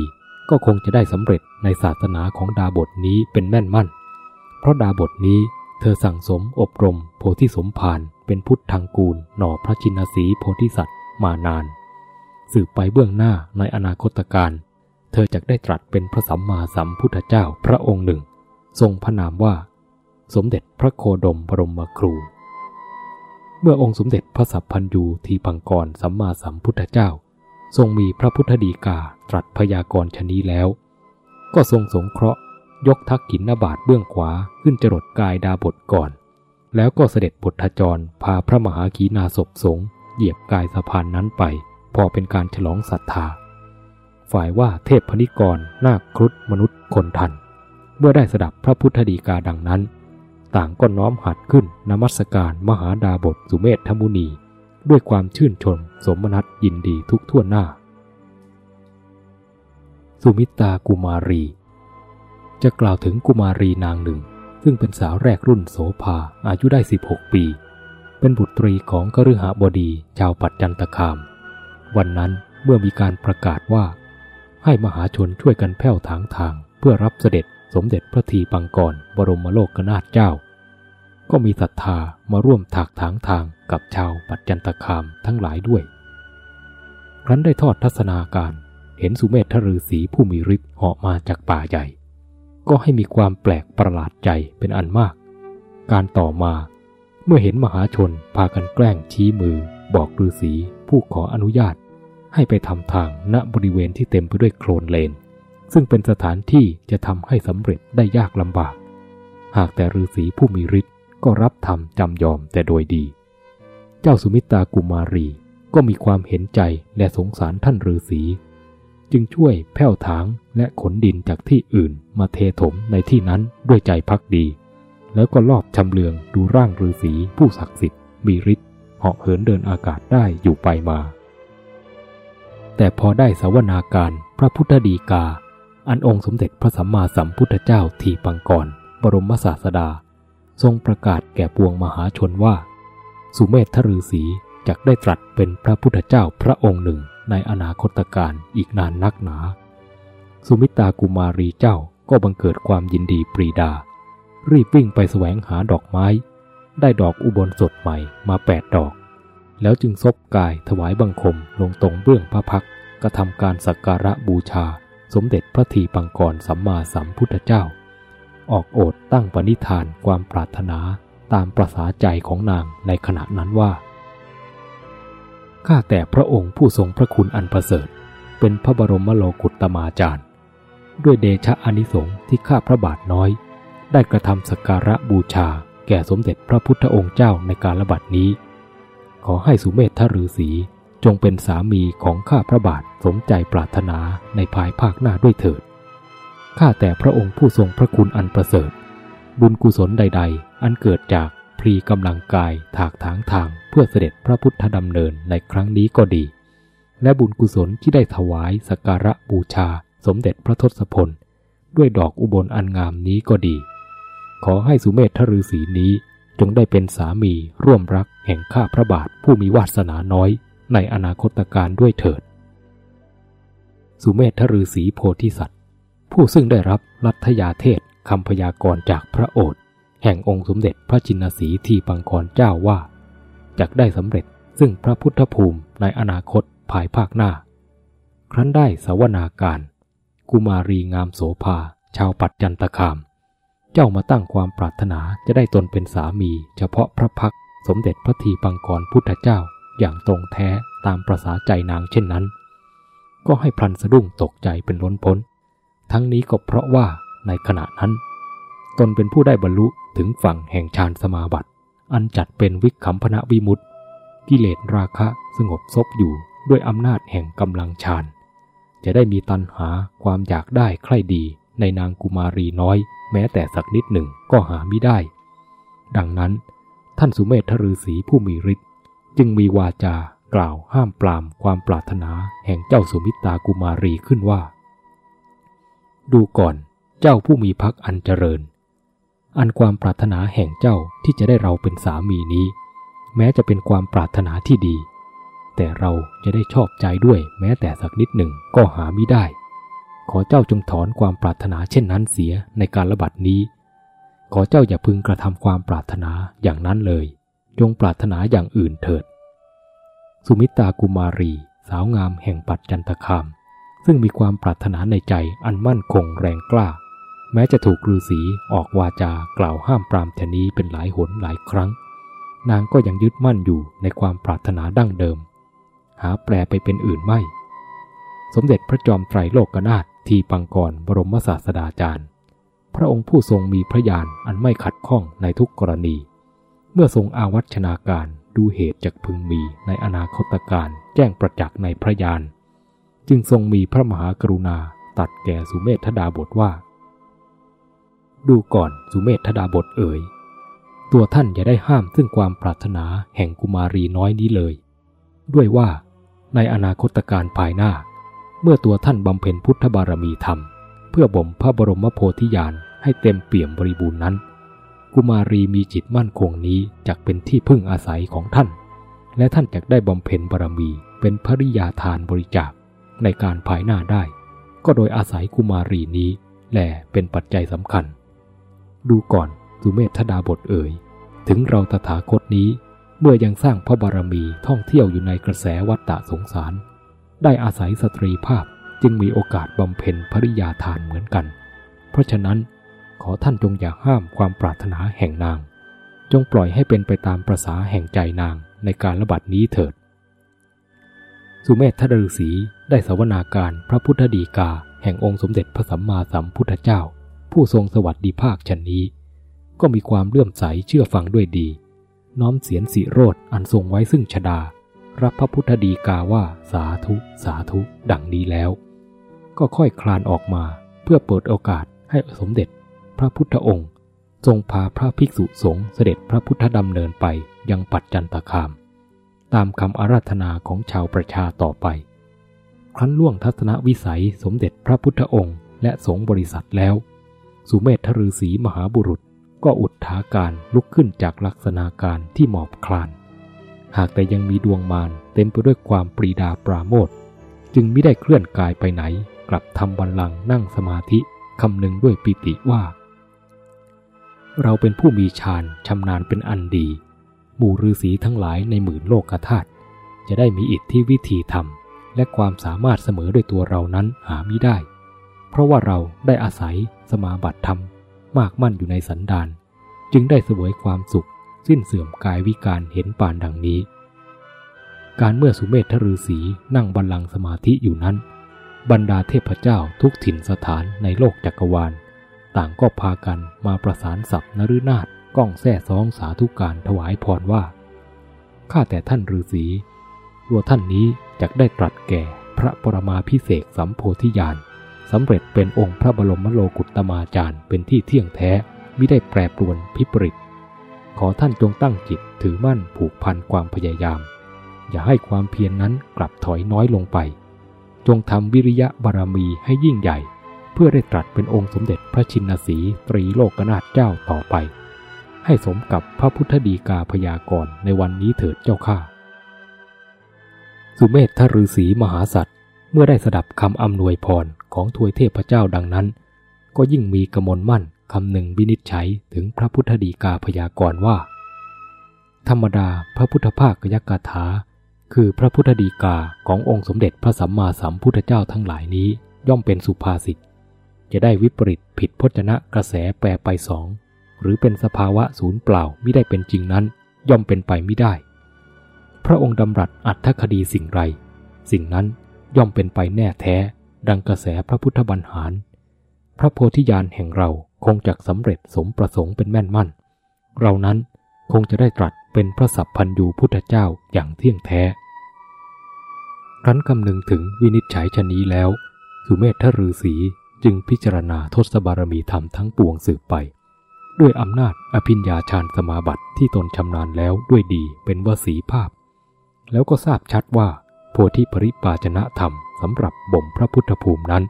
ก็คงจะได้สำเร็จในศาสนาของดาบทนี้เป็นแม่นมั่น เพราะดาบทนี้เธอสั่งสมอบรมโพธิสมภารเป็นพุทธทางกูลหน่อพระชินสีโพธิสัตว์มานาน สืบไปเบื้องหน้าในอนาคตการ เธอจะได้ตรัสเป็นพระสัมมาสัมพุทธเจ้าพระองค์หนึ่ง ทรงพระนามว่า สมเด็จพระโคดมบรมครู เมื่อองค์สมเด็จพระสัพพันยูทีพังกรสัมมาสัมพุทธเจ้า ทรงมีพระพุทธดีกาตรัสพยากรณ์ชนี้แล้ว ก็ทรงสงเคราะห์ ยกทักขินนาบาทเบื้องขวาขึ้นจรดกายดาบทก่อน แล้วก็เสด็จบทจรพาพระมหาขีนาศพสงเหยียบกายสะพานนั้นไป พอเป็นการฉลองศรัทธา ฝ่ายว่าเทพพนิกรนาคครุฑมนุษย์คนทัน เมื่อได้สดับพระพุทธดีกาดังนั้น ต่างก็น้อมหัดขึ้นนมัสการมหาดาบทสุเมธธมุนี ด้วยความชื่นชมสมนัตยินดีทุกทั่วหน้า สุมิตากุมารี จะกล่าวถึงกุมารีนางหนึ่ง ซึ่งเป็นสาวแรกรุ่นโสภาอายุได้ 16 ปี เป็นบุตรีของกฤหบดีชาวปัจจันตคาม วันนั้นเมื่อมีการประกาศว่า ให้มหาชนช่วยกันแผ่วถางทาง เพื่อรับเสด็จสมเด็จพระทีปังกรบรมโลกนาถเจ้า ก็มีศรัทธามาร่วมถากถางทางกับชาวปัจจันตคามทั้งหลายด้วย ครั้นได้ทอดทัศนาการเห็นสุเมธทฤษีผู้มีฤทธิ์เหาะมาจากป่าใหญ่ ก็ให้มีความแปลกประหลาดใจเป็นอันมาก การต่อมาเมื่อเห็นมหาชนพากันแกล้งชี้มือ บอกฤาษีผู้ขออนุญาต ให้ไปทำทางณบริเวณที่เต็มไปด้วยโคลนเลน ซึ่งเป็นสถานที่จะทำให้สำเร็จได้ยากลำบาก หากแต่ฤาษีผู้มีฤทธิ์ ก็รับทำจำยอมแต่โดยดี เจ้าสุมิตากุมารีก็มีความเห็นใจและสงสารท่านฤาษีจึงช่วยแผ่วถางและขนดินจากที่อื่นมาเทถมในที่นั้นด้วยใจพักดี แล้วก็ลอบชำเลืองดูร่างฤาษีผู้ศักดิ์สิทธิ์มีฤทธิ์เหาะเหินเดินอากาศได้อยู่ไปมา แต่พอได้สวนาการพระพุทธดีกา อันองค์สมเด็จพระสัมมาสัมพุทธเจ้าทีปังกร บรมศาสดา ทรงประกาศแก่ปวงมหาชนว่า สุเมธทฤษีจักได้ตรัสเป็นพระพุทธเจ้าพระองค์หนึ่งในอนาคตการอีกนานนักหนา สุมิตากุมารีเจ้าก็บังเกิดความยินดีปรีดา รีบวิ่งไปแสวงหาดอกไม้ ได้ดอกอุบลสดใหม่มาแปดดอก แล้วจึงซบกายถวายบังคมลงตรงเบื้องพระพักกระทำการสักการะบูชา สมเด็จพระทีปังกรสัมมาสัมพุทธเจ้า ออกโอดตั้งปณิธานความปรารถนาตามประสาใจของนางในขณะนั้นว่า ข้าแต่พระองค์ผู้ทรงพระคุณอันประเสริฐ เป็นพระบรมโลกุตตมาจารย์ ด้วยเดชะอนิสงส์ที่ข้าพระบาทน้อย ได้กระทำสักการะบูชาแก่สมเด็จพระพุทธองค์เจ้าในการระบัดนี้ ขอให้สุเมธทฤษีจงเป็นสามีของข้าพระบาทสมใจปรารถนาในภายภาคหน้าด้วยเถิด ข้าแต่พระองค์ผู้ทรงพระคุณอันประเสริฐ บุญกุศลใด ๆ อันเกิดจากพรีกำลังกายถากถางทางเพื่อเสด็จพระพุทธดำเนินในครั้งนี้ก็ดี และบุญกุศลที่ได้ถวายสักการะบูชาสมเด็จพระทศพล ด้วยดอกอุบลอันงามนี้ก็ดี ขอให้สุเมธทฤษีนี้จงได้เป็นสามีร่วมรักแห่งข้าพระบาทผู้มีวาสนาน้อยในอนาคตการด้วยเถิด สุเมธทฤษีโพธิสัตว์ ผู้ซึ่งได้รับรัฐยาเทศคำพยากรณ์จากพระโอษฐ์แห่งองค์สมเด็จพระจินสีทีปังกรเจ้าว่าจะได้สำเร็จซึ่งพระพุทธภูมิในอนาคตภายภาคหน้า ครั้นได้สวนาการ กุมารีงามโสภา ชาวปัจจันตคาม เจ้ามาตั้งความปรารถนาจะได้ตนเป็นสามี เฉพาะพระพักสมเด็จพระทีปังกรพุทธเจ้าอย่างตรงแท้ตามประษาใจนางเช่นนั้น ก็ให้พลันสะดุ้งตกใจเป็นล้นพ้น ทั้งนี้ก็เพราะว่าในขณะนั้น ตนเป็นผู้ได้บรรลุถึงฝั่งแห่งฌานสมาบัติ อันจัดเป็นวิคัมพนะวิมุตติกิเลสราคะสงบซบอยู่ด้วยอำนาจแห่งกำลังฌานจะได้มีตัณหาความอยากได้ใคร่ดีในนางกุมารีน้อย แม้แต่สักนิดหนึ่งก็หาไม่ได้ ดังนั้น ท่านสุเมธทฤษีผู้มีฤทธิ์จึงมีวาจากล่าวห้ามปรามความปรารถนาแห่งเจ้าสุมิตากุมารีขึ้นว่า ดูก่อนเจ้าผู้มีพักอันเจริญ อันความปรารถนาแห่งเจ้าที่จะได้เราเป็นสามีนี้ แม้จะเป็นความปรารถนาที่ดี แต่เราจะได้ชอบใจด้วยแม้แต่สักนิดหนึ่งก็หาไม่ได้ ขอเจ้าจงถอนความปรารถนาเช่นนั้นเสียในการระบาดนี้ ขอเจ้าอย่าพึงกระทำความปรารถนาอย่างนั้นเลย จงปรารถนาอย่างอื่นเถิด สุมิตากุมารี สาวงามแห่งปัจจันตคาม ซึ่งมีความปรารถนาในใจอันมั่นคงแรงกล้า แม้จะถูกฤาษีออกวาจากล่าวห้ามปรามแทนี้เป็นหลายหนหลายครั้ง นางก็ยังยึดมั่นอยู่ในความปรารถนาดั้งเดิม หาแปลไปเป็นอื่นไม่ สมเด็จพระจอมไตรโลกนาถทีปังกรบรมศาสดาจารย์ พระองค์ผู้ทรงมีพระญาณอันไม่ขัดข้องในทุกกรณี เมื่อทรงอาวัชนาการดูเหตุจากพึงมีในอนาคตการแจ้งประจักษ์ในพระยาน จึงทรงมีพระมหากรุณาตัดแก่สุเมธดาบทว่า ดูก่อนสุเมธดาบทเอ๋ย ตัวท่านอย่าได้ห้ามซึ่งความปรารถนาแห่งกุมารีน้อยนี้เลย ด้วยว่าในอนาคตการภายหน้า เมื่อตัวท่านบำเพ็ญพุทธบารมีธรรม เพื่อบ่มพระบรมโพธิญาณให้เต็มเปี่ยมบริบูรณ์นั้น กุมารีมีจิตมั่นคงนี้จักเป็นที่พึ่งอาศัยของท่าน และท่านจักได้บำเพ็ญบารมีเป็นภริยาทานบริจาค ในการภายหน้าได้ ก็โดยอาศัยกุมารีนี้แหละเป็นปัจจัยสำคัญ ดูก่อนสุเมธดาบทเอ่ย ถึงเราตถาคตนี้ เมื่อยังสร้างพระบารมีท่องเที่ยวอยู่ในกระแสวัฏฏะสงสาร ได้อาศัยสตรีภาพจึงมีโอกาสบำเพ็ญภริยาทานเหมือนกัน เพราะฉะนั้นขอท่านจงอย่าห้ามความปรารถนาแห่งนาง จงปล่อยให้เป็นไปตามประษาแห่งใจนางในการระบาดนี้เถิด สุเมธทฤษี ได้สวนาการพระพุทธดีกา แห่งองค์สมเด็จพระสัมมาสัมพุทธเจ้า ผู้ทรงสวัสดิภาคชันนี้ ก็มีความเลื่อมใสเชื่อฟังด้วยดี น้อมเสียนสีโรดอันทรงไว้ซึ่งชดา รับพระพุทธดีกาว่าสาธุ สาธุ ดังนี้แล้ว ก็ค่อยคลานออกมาเพื่อเปิดโอกาสให้สมเด็จ พระพุทธองค์ ทรงพาพระภิกษุสงฆ์เสด็จพระพุทธดำเนินไปยังปัจจันตคาม ตามคำอาราธนาของชาวประชาต่อไป ครั้นล่วงทัศนวิสัยสมเด็จพระพุทธองค์ และสงบริษัทแล้ว สุเมธทฤษีมหาบุรุษก็อุดถาการลุกขึ้นจากลักษณะการที่หมอบคลาน หากแต่ยังมีดวงมารเต็มไปด้วยความปรีดาปราโมทจึงไม่ได้เคลื่อนกายไปไหน กลับทำบัลลังก์นั่งสมาธิคำนึงด้วยปิติว่า เราเป็นผู้มีฌานชำนาญเป็นอันดี หมู่ฤาษีทั้งหลายในหมื่นโลกธาตุจะได้มีอิทธิวิธีธรรม และความสามารถเสมอด้วยตัวเรานั้นหาไม่ได้ เพราะว่าเราได้อาศัยสมาบัติธรรม มากมั่นอยู่ในสันดาน จึงได้เสวยความสุข สิ้นเสื่อมกายวิการเห็นปานดังนี้ การเมื่อสุเมธทฤษีนั่งบัลลังก์สมาธิอยู่นั้น บรรดาเทพเจ้าทุกถิ่นสถานในโลกจักรวาล ต่างก็พากันมาประสานสับนฤนาฏก้องแท่ซองสาธุการถวายพรว่าข้าแต่ท่านฤาษี ตัวท่านนี้จะได้ตรัสแก่พระปรมาพิเศษสัมโพธิญาณสำเร็จเป็นองค์พระบรมโลกุตมาจารย์เป็นที่เที่ยงแท้ไม่ได้แปรปรวนพิปริต ขอท่านจงตั้งจิตถือมั่นผูกพันความพยายาม อย่าให้ความเพียรนนั้นกลับถอยน้อยลงไป จงทำวิริยะบารมีให้ยิ่งใหญ่ เพื่อได้ตรัสเป็นองค์สมเด็จพระชินสีตรีโลกนาถเจ้าต่อไป ให้สมกับพระพุทธดีกาพยากรณ์ในวันนี้เถิดเจ้าข้า สุเมธทฤษีมหาสัตว์เมื่อได้สดับคำอำนวยพรของทวยเทพเจ้าดังนั้น ก็ยิ่งมีกมลมั่นคำหนึ่งวินิจฉัยถึงพระพุทธดีกาพยากรณ์ว่า ธรรมดาพระพุทธภาคยกถา คือพระพุทธดีกาขององค์สมเด็จพระสัมมาสัมพุทธเจ้าทั้งหลายนี้ย่อมเป็นสุภาษิตจะได้วิปริตผิดพจนะกระแสแปลไปสอง หรือเป็นสภาวะศูนย์เปล่าไม่ได้เป็นจริงนั้น ย่อมเป็นไปไม่ได้ พระองค์ดำรัสอัตถคดีสิ่งไร สิ่งนั้นย่อมเป็นไปแน่แท้ ดังกระแสพระพุทธบัญหาร พระโพธิญาณแห่งเราคงจะสำเร็จสมประสงค์เป็นแม่นมั่น เรานั้นคงจะได้ตรัสเป็นพระสัพพันยูพุทธเจ้าอย่างเที่ยงแท้รั้นคำนึงถึงวินิจฉัยชนี้แล้ว สุเมธทฤษีจึงพิจารณาทศบารมีธรรมทั้งปวงสืบไป ด้วยอำนาจอภิญญาฌานสมาบัติที่ตนชำนาญแล้วด้วยดีเป็นวสีภาพ แล้วก็ทราบชัดว่า โพธิปริปาจนะธรรมสำหรับบ่มพระพุทธภูมินั้น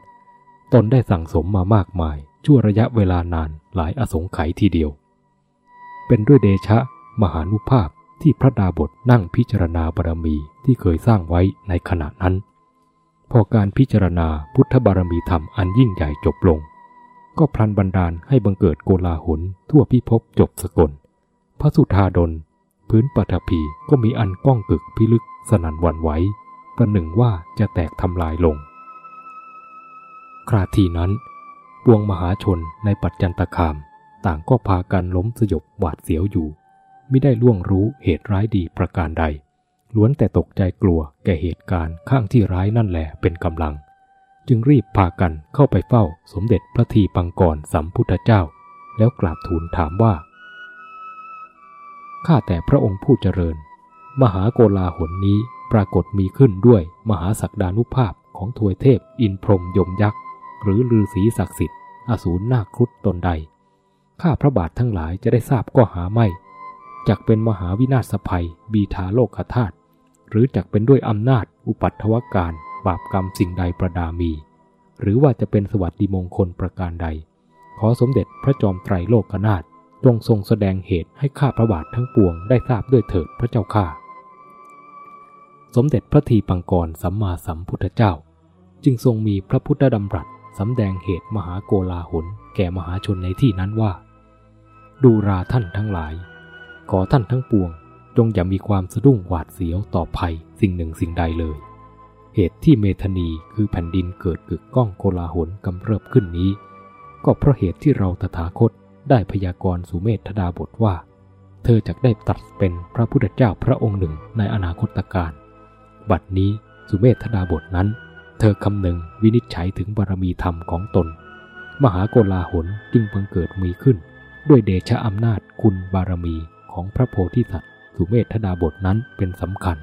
ตนได้สั่งสมมามากมาย ชั่วระยะเวลานานหลายอสงไขยทีเดียว เป็นด้วยเดชะ มหานุภาพที่พระดาบทนั่งพิจารณาบารมีที่เคยสร้างไว้ในขณะนั้น พอการพิจารณาพุทธบารมีธรรมอันยิ่งใหญ่จบลง ก็พลันบันดาลให้บังเกิดโกลาหลทั่วพิภพจบสกลพระสุธาดล พื้นปฐพีก็มีอันก้องกึกพิลึกสนันวันไหวประหนึ่งว่าจะแตกทำลายลง คราทีนั้น ปวงมหาชนในปัจจันตคาม ต่างก็พากันล้มสยบหวาดเสียวอยู่ ไม่ได้ล่วงรู้เหตุร้ายดีประการใด ล้วนแต่ตกใจกลัวแก่เหตุการณ์ข้างที่ร้ายนั่นแหละเป็นกำลัง จึงรีบพากันเข้าไปเฝ้าสมเด็จพระทีปังกรสัมพุทธเจ้า แล้วกราบทูลถามว่า ข้าแต่พระองค์ผู้เจริญ มหาโกลาหนนี้ปรากฏมีขึ้นด้วยมหาศักดานุภาพของทวยเทพอินพรมยมยักษ์ หรือลือศีศักดิ์สิทธิ์อสูรนาครุฑตนใด ข้าพระบาททั้งหลายจะได้ทราบก็หาไม่จักเป็นมหาวินาศภัย บีทาโลกธาตุหรือจักเป็นด้วยอำนาจอุปัตถวการ บาปกรรมสิ่งใดประดามี หรือว่าจะเป็นสวัสดิมงคลประการใด ขอสมเด็จพระจอมไตรโลกนาถ จงทรงแสดงเหตุให้ข้าพระบาททั้งปวงได้ทราบด้วยเถิดพระเจ้าข้าสมเด็จพระทีปังกรสัมมาสัมพุทธเจ้า จึงทรงมีพระพุทธดำรัสสำแดงเหตุมหาโกลาหลแก่มหาชนในที่นั้นว่า ดูราท่านทั้งหลาย ขอท่านทั้งปวง จงอย่ามีความสะดุ้งหวาดเสียวต่อภัยสิ่งหนึ่งสิ่งใดเลย เหตุที่เมธนีคือแผ่นดินเกิดกึกก้องโกลาหลกำเริบขึ้นนี้ ก็เพราะเหตุที่เราตถาคต ได้พยากรณ์สุเมธดาบทว่า เธอจะได้ตัดเป็นพระพุทธเจ้าพระองค์หนึ่งในอนาคตการ บัดนี้สุเมธดาบทนั้น เธอคำนึงวินิจฉัยถึงบารมีธรรมของตน มหาโกลาหลจึงบังเกิดมีขึ้น ด้วยเดชะอำนาจคุณบารมีของพระโพธิสัตว์สุเมธดาบทนั้นเป็นสำคัญ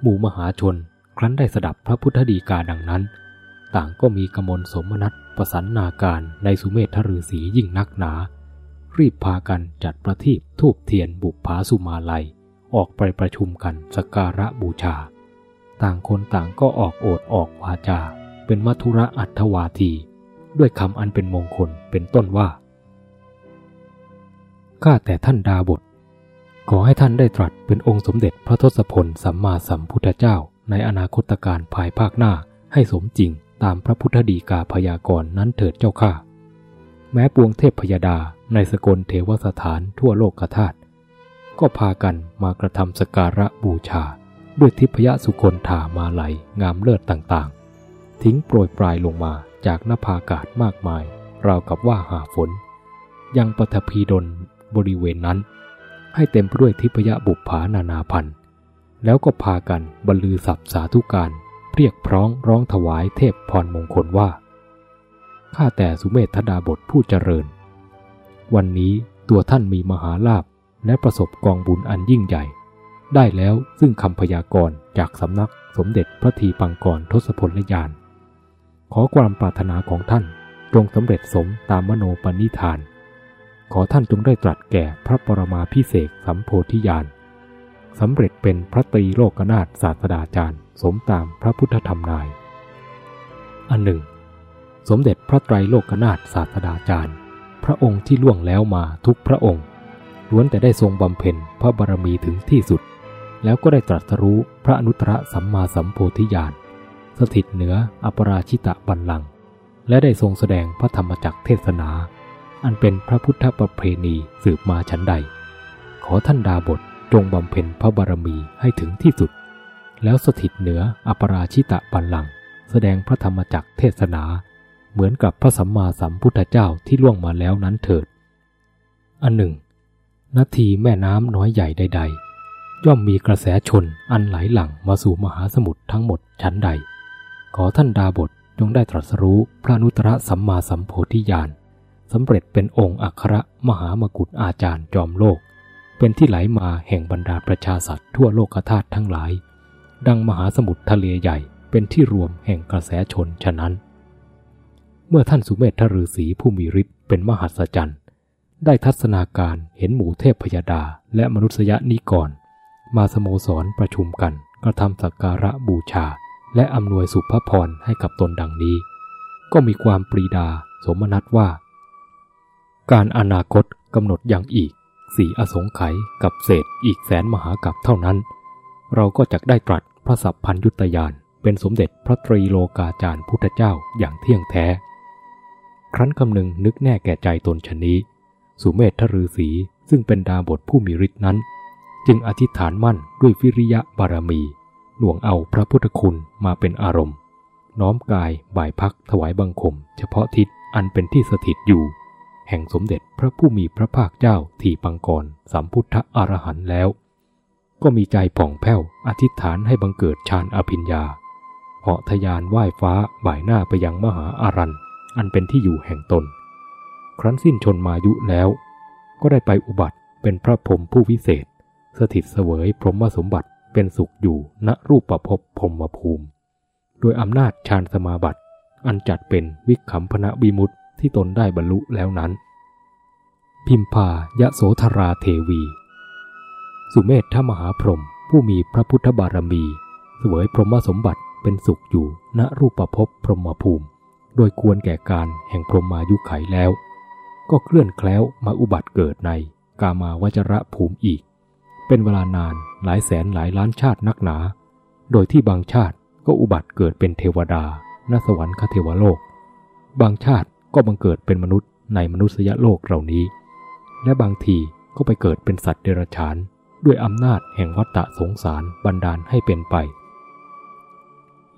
หมู่มหาชนครั้นได้สดับพระพุทธดีกาดังนั้น ต่างก็มีกมลสมนัตประสันนาการในสุเมธฤาษียิ่งนักหนา รีบพากันจัดประทีปทูบเทียนบุปผาสุมาลัย ออกไปประชุมกันสการะบูชา ต่างคนต่างก็ออกโอดออกวาจา เป็นมัทุระอัตวาที ด้วยคำอันเป็นมงคลเป็นต้นว่าข้าแต่ท่านดาบท ขอให้ท่านได้ตรัสเป็นองค์สมเด็จพระทศพลสัมมาสัมพุทธเจ้าในอนาคตการภายภาคหน้าให้สมจริง ตามพระพุทธดีกาพยากรณ์นั้นเถิดเจ้าข้าแม้ปวงเทพพยาดาในสกลเทวสถานทั่วโลกธาตุก็พากันมากระทำสการะบูชา ด้วยทิพยสุคนถามาไหลงามเลิศต่างๆ ทิ้งโปรยปลายลงมาจากหนภาอากาศมากมาย ราวกับว่าหาฝน ยังปฐพีดลบริเวณนั้น ให้เต็มไปด้วยทิพยบุปผานานาพันธ์แล้วก็พากันบรรลือสับสาธุการ เรียกพร้องร้องถวายเทพพรมงคลว่า ข้าแต่สุเมธดาบทผู้เจริญ วันนี้ตัวท่านมีมหาลาภและประสบกองบุญอันยิ่งใหญ่ ได้แล้วซึ่งคำพยากรณ์จากสำนักสมเด็จพระทีปังกรทศพลยาน ขอความปรารถนาของท่านจงสำเร็จสมตามมโนปณิธาน ขอท่านจงได้ตรัสแก่พระปรมาพิเศษสัมโพธิญาณสำเร็จเป็นพระตรีโลกนาถศาสดาจารย์ สมตามพระพุทธธรรมนาย อันหนึ่ง สมเด็จพระไตรโลกนาถศาสดาจารย์ พระองค์ที่ล่วงแล้วมาทุกพระองค์ล้วนแต่ได้ทรงบำเพ็ญพระบารมีถึงที่สุด แล้วก็ได้ตรัสรู้พระอนุตตรสัมมาสัมโพธิญาณสถิตเหนืออปราชิตะบัลลังก์และได้ทรงแสดงพระธรรมจักเทศนา อันเป็นพระพุทธประเพณีสืบมาชั้นใด ขอท่านดาบทจงบำเพ็ญพระบารมีให้ถึงที่สุด แล้วสถิตเหนืออปราชิตะบัลลังก์แสดงพระธรรมจักเทศนา เหมือนกับพระสัมมาสัมพุทธเจ้าที่ล่วงมาแล้วนั้นเถิด อันหนึ่ง นาทีแม่น้ำน้อยใหญ่ใด ๆ ย่อมมีกระแสชนอันไหลหลั่งมาสู่มหาสมุทรทั้งหมดชั้นใด ขอท่านดาบทจงได้ตรัสรู้พระนุตตรสัมมาสัมโพธิญาณสำเร็จเป็นองค์อัครมหามกุฏอาจารย์จอมโลก เป็นที่ไหลมาแห่งบรรดาประชาสัตว์ทั่วโลกธาตุทั้งหลาย ดังมหาสมุทรทะเลใหญ่เป็นที่รวมแห่งกระแสชนฉะนั้น เมื่อท่านสุเมธทฤษีผู้มีฤทธิ์เป็นมหัศจรรย์ได้ทัศนาการเห็นหมู่เทพพยดาและมนุษยนิกร มาสโมสรประชุมกันกระทำสักการะบูชา และอำนวยสุภพรให้กับตนดังนี้ ก็มีความปรีดาสมนัตว่า การอนาคตกำหนดอย่างอีกสี่อสงไขยกับเศษอีกแสนมหากับเท่านั้น เราก็จะได้ตรัส ระสัพพัญยุตยานเป็นสมเด็จพระตรีโลกาจารย์พุทธเจ้าอย่างเที่ยงแท้ ครั้นคำนึงนึกแน่แก่ใจตนชนี้ สุเมธทฤษีซึ่งเป็นดาบทผู้มีฤทธินั้น จึงอธิษฐานมั่นด้วยวิริยะบารมีหลวงเอาพระพุทธคุณมาเป็นอารมณ์ น้อมกายบ่ายพักถวายบังคม เฉพาะทิศอันเป็นที่สถิตอยู่ แห่งสมเด็จพระผู้มีพระภาคเจ้าทีปังกรสัมพุทธอรหันต์แล้ว ก็มีใจผ่องแผ้วอธิษฐานให้บังเกิดฌานอภิญญาเหาะทยานไหว้ฟ้าบ่ายหน้าไปยังมหาอารันอันเป็นที่อยู่แห่งตน ครั้นสิ้นชนมายุแล้ว ก็ได้ไปอุบัติเป็นพระพรหมผู้วิเศษ สถิตเสวยพรหมสมบัติเป็นสุขอยู่ณรูปประพบพรหมภูมิ โดยอำนาจฌานสมาบัติ อันจัดเป็นวิขำพนะวิมุตที่ตนได้บรรลุแล้วนั้น พิมพายะโสธราเทวี สุเมธทมหาพรหมผู้มีพระพุทธบารมี เสวยพรหมสมบัติเป็นสุขอยู่ณรูปประพพรหมภูมิ โดยควรแก่การแห่งพรหมายุไขแล้ว ก็เคลื่อนแคล้วมาอุบัติเกิดในกามาวจระภูมิอีก เป็นเวลานานหลายแสนหลายล้านชาตินักหนา โดยที่บางชาติก็อุบัติเกิดเป็นเทวดาณสวรรคเทวโลก บางชาติก็บังเกิดเป็นมนุษย์ในมนุษยโลกเหล่านี้ และบางทีก็ไปเกิดเป็นสัตว์เดรัจฉาน ด้วยอำนาจแห่งวัฏฏะสงสารบันดาลให้เป็นไป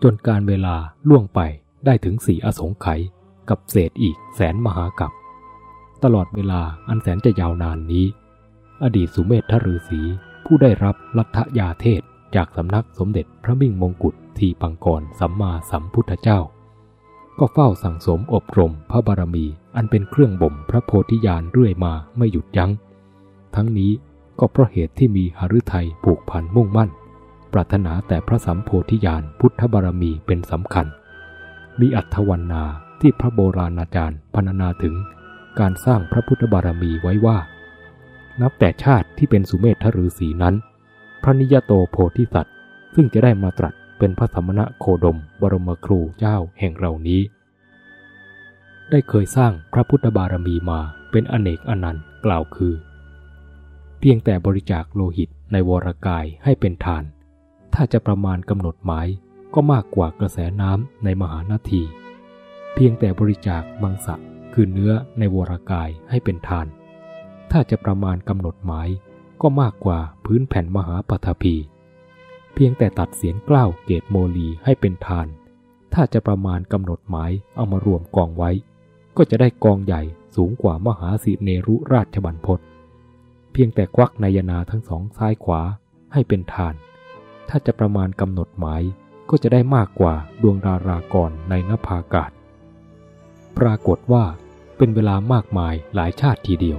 จนการเวลาล่วงไปได้ถึงสี่อสงไขยกับเศษอีกแสนมหากับ ตลอดเวลาอันแสนจะยาวนานนี้ อดีตสุเมธทฤษีผู้ได้รับลัทธยาเทศจากสำนักสมเด็จพระมิ่งมงกุฎทีปังกรสัมมาสัมพุทธเจ้า ก็เฝ้าสั่งสมอบรมพระบารมีอันเป็นเครื่องบ่มพระโพธิญาณเรื่อยมาไม่หยุดยัง้ง ทั้งนี้ ก็เพราะเหตุที่มีหฤทัยผูกพันมุ่งมั่น ปรารถนาแต่พระสัมโพธิญาณพุทธบารมีเป็นสำคัญ มีอัธวันนาที่พระโบราณอาจารย์พรรณนาถึง การสร้างพระพุทธบารมีไว้ว่า นับแต่ชาติที่เป็นสุเมธฤษีนั้น พระนิยโตโพธิสัตว์ ซึ่งจะได้มาตรัสเป็นพระสมณะโคดม บรมครูเจ้าแห่งเรานี้ ได้เคยสร้างพระพุทธบารมีมาเป็นอเนกอนันต์กล่าวคือ เพียงแต่บริจาคโลหิตในวรกายให้เป็นทาน ถ้าจะประมาณกำหนดหมายก็มากกว่ากระแสน้ำในมหานาที เพียงแต่บริจาคมังสะคือเนื้อในวรกายให้เป็นทาน ถ้าจะประมาณกำหนดหมายก็มากกว่าพื้นแผ่นมหาปฐพี เพียงแต่ตัดเสียนกล้าวเกตโมลีให้เป็นทาน ถ้าจะประมาณกำหนดหมายเอามารวมกองไว้ ก็จะได้กองใหญ่สูงกว่ามหาสีเนรุราชบันพศ เพียงแต่ควักนายนาทั้งสองซ้ายขวาให้เป็นทาน ถ้าจะประมาณกำหนดหมายก็จะได้มากกว่าดวงดารากรในนภากาศ ปรากฏว่าเป็นเวลามากมายหลายชาติทีเดียว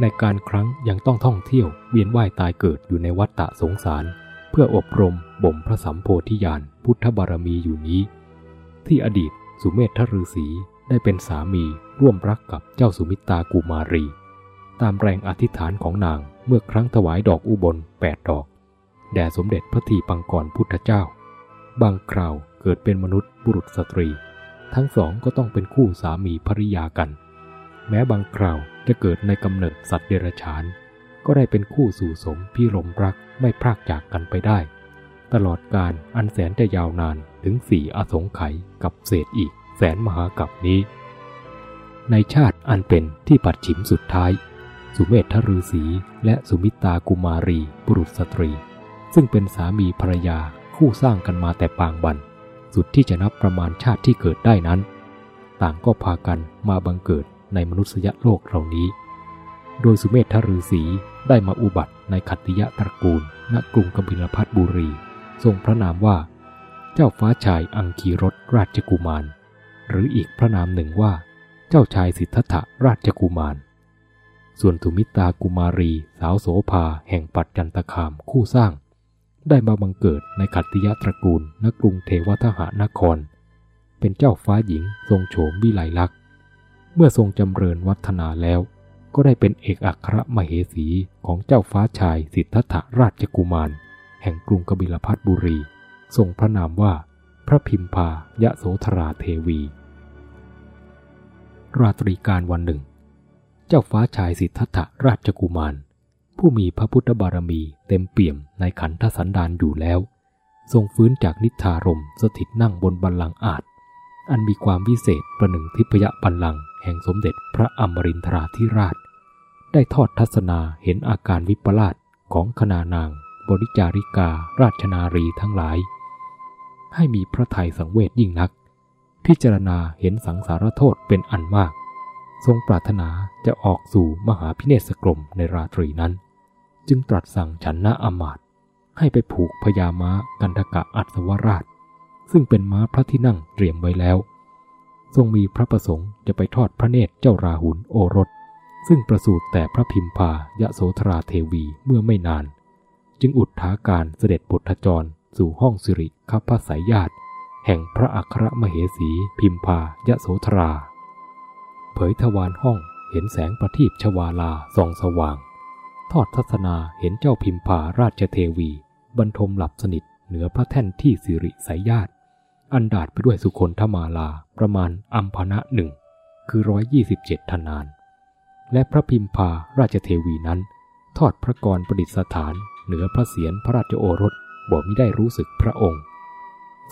ในการครั้งยังต้องท่องเที่ยวเวียนว่ายตายเกิดอยู่ในวัฏฏะสงสาร เพื่ออบรมบ่มพระสัมโพธิญาณพุทธบารมีอยู่นี้ ที่อดีตสุเมธทฤษีได้เป็นสามีร่วมรักกับเจ้าสุมิตากุมารี ตามแรงอธิษฐานของนางเมื่อครั้งถวายดอกอุบลแปดดอก แด่สมเด็จพระทีปังกรพุทธเจ้า บางคราวเกิดเป็นมนุษย์บุรุษสตรี ทั้งสองก็ต้องเป็นคู่สามีภริยากัน แม้บางคราวจะเกิดในกำเนิดสัตว์เดรัจฉาน ก็ได้เป็นคู่สู่สมพี่ลมรักไม่พรากจากกันไปได้ ตลอดการอันแสนจะยาวนานถึงสี่อสงไขยกับเศษอีกแสนมหากับนี้ ในชาติอันเป็นที่ปัดฉิมสุดท้าย สุเมธทฤษี และสุมิตากุมารีบุรุษสตรี ซึ่งเป็นสามีภรรยาคู่สร้างกันมาแต่ปางบัน สุดที่จะนับประมาณชาติที่เกิดได้นั้น ต่างก็พากันมาบังเกิดในมนุษยโลกเหล่านี้ โดยสุเมธทฤษีได้มาอุบัติในขัตติยะตระกูล ณกรุงกบิลพัทบุรี ทรงพระนามว่า เจ้าฟ้าชายอังคีรสราชกุมาร หรืออีกพระนามหนึ่งว่า เจ้าชายสิทธัตถราชกุมาร ส่วนสุมิตากุมารี สาวโสภาแห่งปัจจันตคามคู่สร้าง ได้มาบังเกิดในขัตติยตระกูลณกรุงเทวทหานคร เป็นเจ้าฟ้าหญิงทรงโฉมวิไลลักษณ์ เมื่อทรงจำเริญวัฒนาแล้ว ก็ได้เป็นเอกอัครมเหสีของเจ้าฟ้าชายสิทธัตถราชกุมาร แห่งกรุงกบิลพัทบุรี ทรงพระนามว่า พระพิมพายะโสธราเทวี ราตรีการวันหนึ่ง เจ้าฟ้าชายสิทธัตถราชกุมาร ผู้มีพระพุทธบารมีเต็มเปี่ยมในขันธสันดานอยู่แล้ว ทรงฟื้นจากนิทารมสถิตนั่งบนบัลลังก์อาจ อันมีความวิเศษประหนึ่งทิพยบัลลังก์แห่งสมเด็จพระอมรินทราธิราช ได้ทอดทัศนาเห็นอาการวิปลาสของคณานาง บริจาริการาชนารีทั้งหลาย ให้มีพระทัยสังเวชยิ่งนัก พิจารณาเห็นสังสารโทษเป็นอันมาก ทรงปรารถนาจะออกสู่มหาพิเนศกรมในราตรีนั้น จึงตรัสสั่งฉันนะอมาตให้ไปผูกพญาม้ากันทกะอัศวราช ซึ่งเป็นม้าพระที่นั่งเตรียมไว้แล้ว ทรงมีพระประสงค์จะไปทอดพระเนตรเจ้าราหุลโอรส ซึ่งประสูติแต่พระพิมพายะโสธราเทวีเมื่อไม่นาน จึงอุดถาการเสด็จบทจรสู่ห้องสิริคัพพสายญาติ แห่งพระอัครมเหสีพิมพายะโสธรา เผยทวารห้องเห็นแสงประทีปชวาลาส่องสว่าง ทอดทัศนาเห็นเจ้าพิมพาราชเทวี บรรทมหลับสนิทเหนือพระแท่นที่สิริสายญาติ อันดาดไปด้วยสุคนธมาลาประมาณอัมพนะหนึ่งคือร้อยยี่สิบเจ็ดทนาน และพระพิมพาราชเทวีนั้น ทอดพระกรประดิษฐาน เหนือพระเศียรพระราชโอรสบอกไม่ได้รู้สึกพระองค์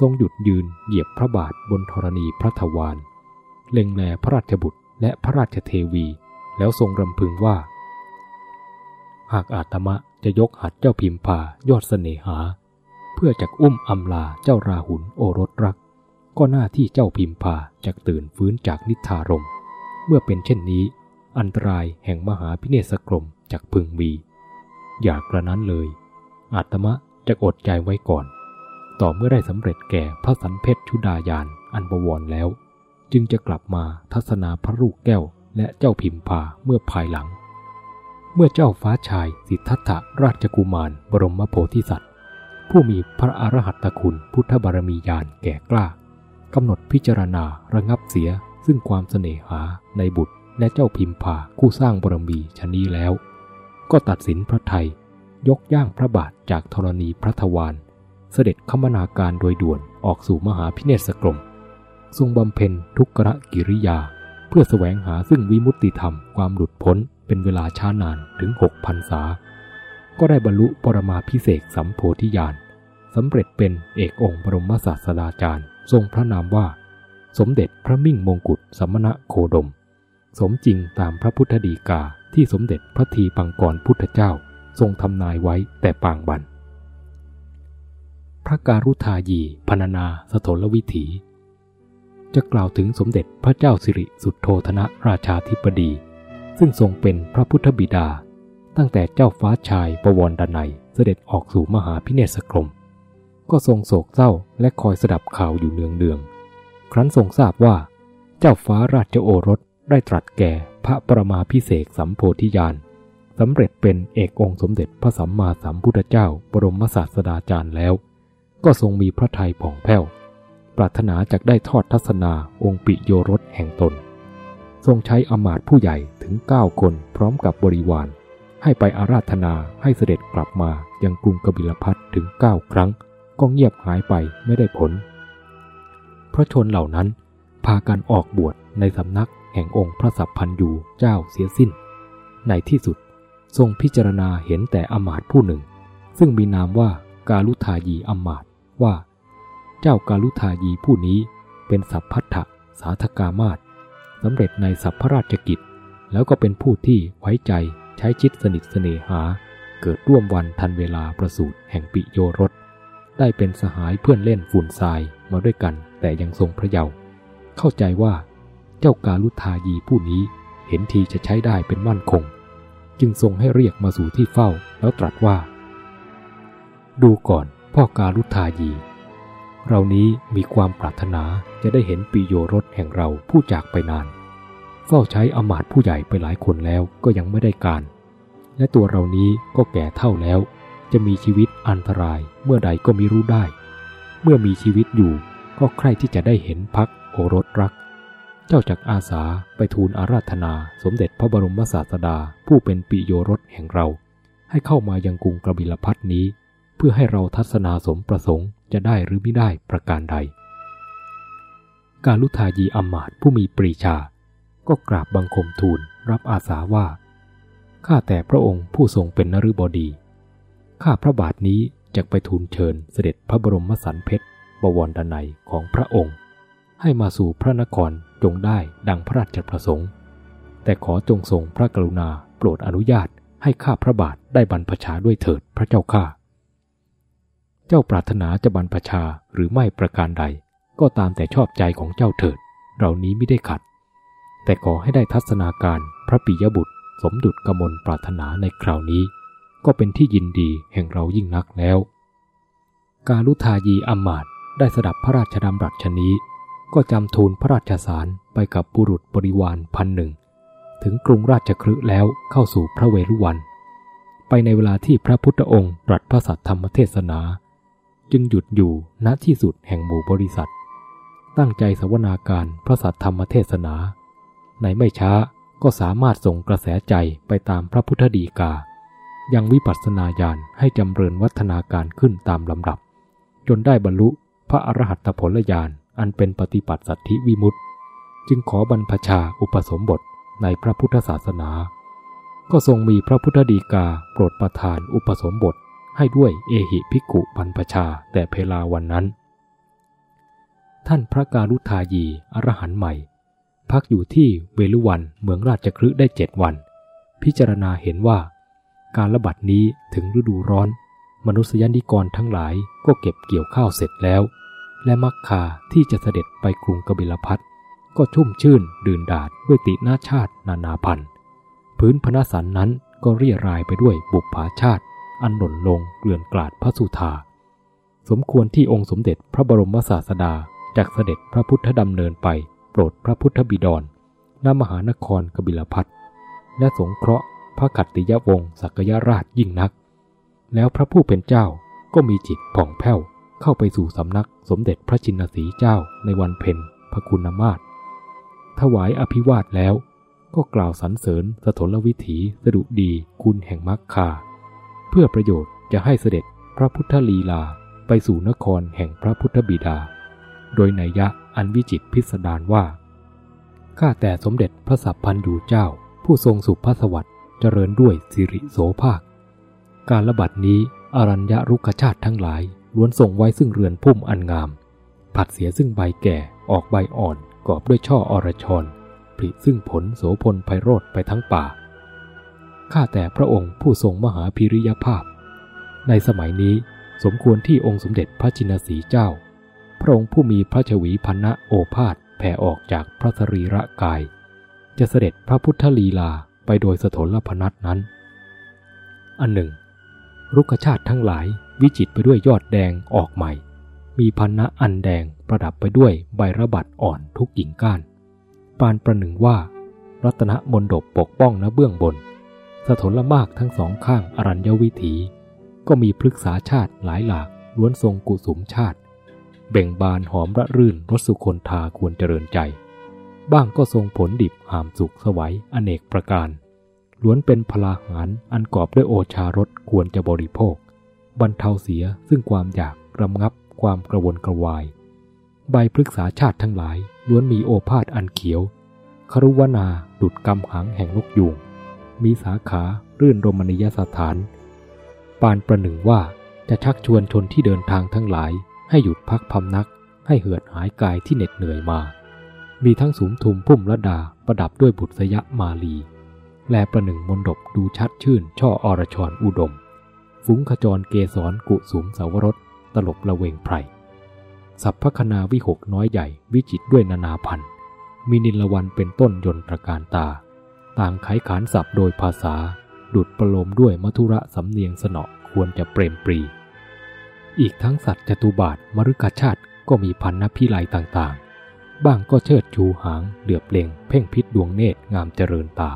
ทรงหยุดยืนเหยียบพระบาทบนธรณีพระทวารเล็งแลพระราชบุตร และพระราชเทวี แล้วทรงรำพึงว่า หากอาตมะจะยกหัดเจ้าพิมพายอดเสน่หา เพื่อจักอุ้มอำลาเจ้าราหุลโอรสรัก ก็หน้าที่เจ้าพิมพาจักตื่นฟื้นจากนิทารม เมื่อเป็นเช่นนี้ อันตรายแห่งมหาพิเนศกรมจักพึงมี อย่ากระนั้นเลย อาตมะจะอดใจไว้ก่อน ต่อเมื่อได้สำเร็จแก่พระสันเพชรชุดายานอันบวรแล้ว จึงจะกลับมาทัศนาพระลูกแก้วและเจ้าพิมพาเมื่อภายหลัง เมื่อเจ้าฟ้าชายสิทธัตถราชกุมารบรมโพธิสัตว์ ผู้มีพระอรหัตตคุณพุทธบารมีญาณแก่กล้ากำหนดพิจารณาระงับเสียซึ่งความเสน่หาในบุตรและเจ้าพิมพาคู่สร้างบารมีชนี้แล้ว ก็ตัดสินพระไทยยกย่างพระบาทจากธรณีพระทวารเสด็จคมนาการโดยด่วนออกสู่มหาพิเนศกรม ทรงบำเพ็ญทุกขะกิริยา เพื่อแสวงหาซึ่งวิมุตติธรรมความหลุดพ้นเป็นเวลาช้านานถึงหกพันษา ก็ได้บรรลุปรมาพิเศษสัมโพธิญาณสำเร็จเป็นเอกองค์บรมศาสดาจารย์ ทรงพระนามว่า สมเด็จพระมิ่งมงกุฎสมณะโคดม สมจริงตามพระพุทธดีกาที่สมเด็จพระทีปังกรพุทธเจ้า ทรงทำนายไว้แต่ปางบันพระการุทายีพรรณนาสถลวิถี จะกล่าวถึงสมเด็จพระเจ้าสิริสุทโธธนะราชาธิปดี ซึ่งทรงเป็นพระพุทธบิดา ตั้งแต่เจ้าฟ้าชายประวรดนัยเสด็จออกสู่มหาพิเนศกรม ก็ทรงโศกเศร้าและคอยสดับข่าวอยู่เนืองเดือง ครั้นทรงทราบว่า เจ้าฟ้าราชโอรสได้ตรัสแก่พระประมาพิเศษสัมโพธิญาณสำเร็จเป็นเอกองค์สมเด็จพระสัมมาสัมพุทธเจ้าบรมศาสดาจารย์แล้ว ก็ทรงมีพระทัยผ่องแผ้ว ปรารถนาจะได้ทอดทัศนาองค์ปิโยรสแห่งตน ทรงใช้อมาตผู้ใหญ่ถึงเก้าคนพร้อมกับบริวาร ให้ไปอาราธนาให้เสด็จกลับมายังกรุงกบิลพัทถึงเก้าครั้ง ก็เงียบหายไปไม่ได้ผล พระชนเหล่านั้นพากันออกบวชในสำนักแห่งองค์พระสัพพันยูเจ้าเสียสิ้น ในที่สุดทรงพิจารณาเห็นแต่อมาตผู้หนึ่ง ซึ่งมีนามว่ากาลุทายีอมาตว่า เจ้ากาลุทายีผู้นี้เป็นสัพพัทธะสาธกามาตสำเร็จในสัพพราชกิจ แล้วก็เป็นผู้ที่ไว้ใจใช้ชิดสนิทเสน่หา เกิดร่วมวันทันเวลาประสูติแห่งปิโยรสได้เป็นสหายเพื่อนเล่นฝุ่นทรายมาด้วยกันแต่ยังทรงพระเยาว์เข้าใจว่าเจ้ากาลุทายีผู้นี้เห็นทีจะใช้ได้เป็นมั่นคง จึงทรงให้เรียกมาสู่ที่เฝ้าแล้วตรัสว่า ดูก่อนพ่อกาลุทายี เรานี้มีความปรารถนาจะได้เห็นปีโยรสแห่งเราผู้จากไปนาน เฝ้าใช้อมาตผู้ใหญ่ไปหลายคนแล้วก็ยังไม่ได้การ และตัวเรานี้ก็แก่เท่าแล้ว จะมีชีวิตอันตรายเมื่อใดก็มิรู้ได้ เมื่อมีชีวิตอยู่ก็ใคร่ที่จะได้เห็นพักโอรสรัก เจ้าจักอาสาไปทูลอาราธนาสมเด็จพระบรมศาสดาผู้เป็นปิโยรสแห่งเรา ให้เข้ามายังกรุงกระบิลพัทนี้ เพื่อให้เราทัศนาสมประสงค์ จะได้หรือไม่ได้ประการใด การลุทายีอมาตผู้มีปรีชา ก็กราบบังคมทูลรับอาสาว่า ข้าแต่พระองค์ผู้ทรงเป็นนฤบดี ข้าพระบาทนี้จะไปทูลเชิญเสด็จพระบรมสันเพชรบวรดนัยของพระองค์ ให้มาสู่พระนครจงได้ดังพระราชประสงค์ แต่ขอจงทรงพระกรุณาโปรดอนุญาตให้ข้าพระบาทได้บรรพชาด้วยเถิดพระเจ้าข้า เจ้าปรารถนาจะบรรพชาหรือไม่ประการใด ก็ตามแต่ชอบใจของเจ้าเถิด เรานี้ไม่ได้ขัด แต่ขอให้ได้ทัศนาการพระปิยบุตร สมดุจกมลปรารถนาในคราวนี้ ก็เป็นที่ยินดีแห่งเรายิ่งนักแล้ว กาลุทายีอมาตได้สดับพระราชดำรัสชนี้ ก็จำทูลพระราชสารไปกับบุรุษบริวารพันหนึ่ง ถึงกรุงราชครืแล้วเข้าสู่พระเวรุวัน ไปในเวลาที่พระพุทธองค์ตรัสพระสัทธรรมเทศนา จึงหยุดอยู่ณที่สุดแห่งหมู่บริษัท ตั้งใจสวนาการพระสัทธรรมเทศนา ในไม่ช้าก็สามารถส่งกระแสใจไปตามพระพุทธดีกา ยังวิปัสสนาญาณให้จำเริญวัฒนาการขึ้นตามลำดับ จนได้บรรลุพระอรหัตผลญาณอันเป็นปฏิปัติสัตธิวิมุตติ จึงขอบรรพชาอุปสมบทในพระพุทธศาสนา ก็ทรงมีพระพุทธดีกาโปรดประทานอุปสมบท ให้ด้วยเอหิภิกขุบรรพชาแต่เพลาวันนั้น ท่านพระการุทายีอรหันใหม่ พักอยู่ที่เวลุวันเมืองราชคฤห์ได้เจ็ดวัน พิจารณาเห็นว่า การระบาดนี้ถึงฤดูร้อน มนุษยนิกรทั้งหลายก็เก็บเกี่ยวข้าวเสร็จแล้ว และมักคาที่จะเสด็จไปกรุงกบิลพัทก็ชุ่มชื่นดื่นดาดด้วยตินาชาตินานาพันธ์พื้นพนสันนั้นก็เรียรายไปด้วยบุพภาชาติ อันหล่นลงเกลื่อนกลาดพระสุธา สมควรที่องค์สมเด็จพระบรมศาสดาจากเสด็จพระพุทธดำเนินไปโปรดพระพุทธบิดรณมหานครกบิลพัทและสงเคราะห์พระขัตติยวงศ์สักยราชยิ่งนัก แล้วพระผู้เป็นเจ้าก็มีจิตผ่องแผ้วเข้าไปสู่สำนักสมเด็จพระชินสีเจ้าในวันเพ็ญพระคุณมาศถวายอภิวาทแล้วก็กล่าวสรรเสริญสถลวิถีสดุดีคุณแห่งมรรคา เพื่อประโยชน์จะให้เสด็จพระพุทธลีลาไปสู่นครแห่งพระพุทธบิดา โดยนัยยะอันวิจิตพิสดารว่า ข้าแต่สมเด็จพระสัพพันยูเจ้า ผู้ทรงสุภาสวัสดิ์เจริญด้วยสิริโสภาค การระบาดนี้อรัญญรุกชาติทั้งหลายล้วนส่งไว้ซึ่งเรือนพุ่มอันงาม ผัดเสียซึ่งใบแก่ออกใบอ่อนกอบด้วยช่ออรชรผลิซึ่งผลโสพลไพโรธไปทั้งป่า ข้าแต่พระองค์ผู้ทรงมหาพิริยภาพ ในสมัยนี้สมควรที่องค์สมเด็จพระจินสีเจ้า พระองค์ผู้มีพระชวีพันะโอภาษแผ่ออกจากพระสรีระกาย จะเสด็จพระพุทธลีลาไปโดยสถลพนัตนั้น อันหนึ่ง รุกชาติทั้งหลายวิจิตไปด้วยยอดแดงออกใหม่ มีพันนะอันแดงประดับไปด้วยใบระบัดอ่อนทุกกิ่งก้าน ปานประหนึ่งว่า รัตนมนดบปกป้องณเบื้องบน สถลมากทั้งสองข้างอรัญญวิถี ก็มีพฤกษาชาติหลายหลากล้วนทรงกุสุมชาติ เบ่งบานหอมระรื่นรสสุคนทาควรเจริญใจ บ้างก็ทรงผลดิบหามสุขสวัยอเนกประการ ล้วนเป็นพลาหารอันกอบด้วยโอชารสควรจะบริโภค บรรเทาเสียซึ่งความอยากรำงับความกระวนกระวาย ใบพฤกษาชาติทั้งหลายล้วนมีโอภาษอันเขียว ครุวนาดุดกำหางแห่งนกยูง มีสาขารื่นรมณียสถาน ปานประหนึ่งว่าจะชักชวนชนที่เดินทางทั้งหลาย ให้หยุดพักพำนัก ให้เหือดหายกายที่เหน็ดเหนื่อยมา มีทั้งสูมทุมพุ่มละดาประดับด้วยบุตรสยะมาลี แลประหนึ่งมนดบดูชัดชื่น ช่ออรชรอุดม ฟุ้งขจรเกสรกุสุมสาวรสตลบละเวงไพรสัพพคนาวิหกน้อยใหญ่วิจิตด้วยนานาพันธ์มีนิลวันเป็นต้นยนตรการตา ต่างไขขานศัพท์โดยภาษา ดุดประโลมด้วยมัทุระสำเนียงสนอควรจะเปรมปรี อีกทั้งสัตว์จตุบาทมรุกชาติก็มีพันนพิไลต่างๆ บ้างก็เชิดชูหางเหลือบเล็งเพ่งพิษดวงเนตรงามเจริญตา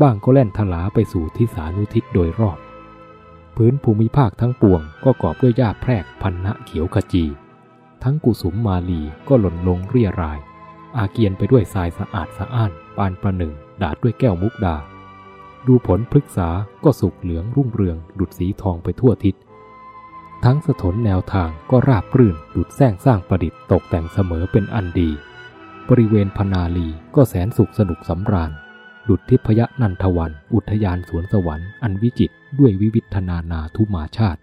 บ้างก็แล่นทลาไปสู่ทิศานุทิศโดยรอบ พื้นภูมิภาคทั้งปวงก็กอบด้วยหญ้าแพรกพันนะเขียวขจี ทั้งกุสุมมาลีก็หล่นลงเรียราย อาเกียนไปด้วยทรายสะอาดสะอ้านปานประหนึ่ง ดาดด้วยแก้วมุกดา ดูผลพฤกษาก็สุกเหลืองรุ่งเรือง ดุดสีทองไปทั่วทิศ ทั้งสถนแนวทางก็ราบรื่นดุดแส้งสร้างประดิษฐ์ตกแต่งเสมอเป็นอันดี บริเวณพนาลีก็แสนสุขสนุกสำราญ ดุดทิพยนันทวัน อุทยานสวนสวรรค์อันวิจิตด้วยวิวิธนานาทุมาชาติ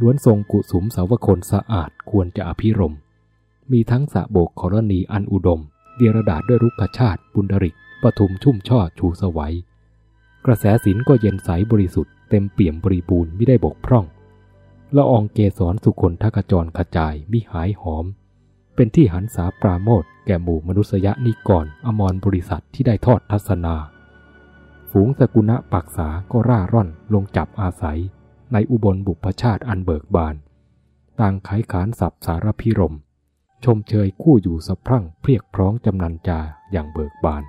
ล้วนทรงกุสุมสาวคนสะอาดควรจะอภิรม มีทั้งสะโบกขรณีอันอุดม เดียรดาด้วยรุกขชาติบุญดริก ปทุมชุ่มช่อชูสวัย กระแสศิลก็เย็นใสบริสุทธิ์เต็มเปี่ยมบริบูรณ์ไม่ได้บกพร่องละอองเกสรสุคนทกจรขจายมิหายหอม เป็นที่หันษาปราโมทแก่หมู่มนุษยนิกรอมรบริษัทที่ได้ทอดทัศนา ฝูงสกุณะปักษาก็ร่าร่อนลงจับอาศัย ในอุบลบุพชาติอันเบิกบาน ต่างขายขานสับสารพิรม ชมเชยคู่อยู่สะพรั่งเพียกพร้องจำนันจาอย่างเบิกบาน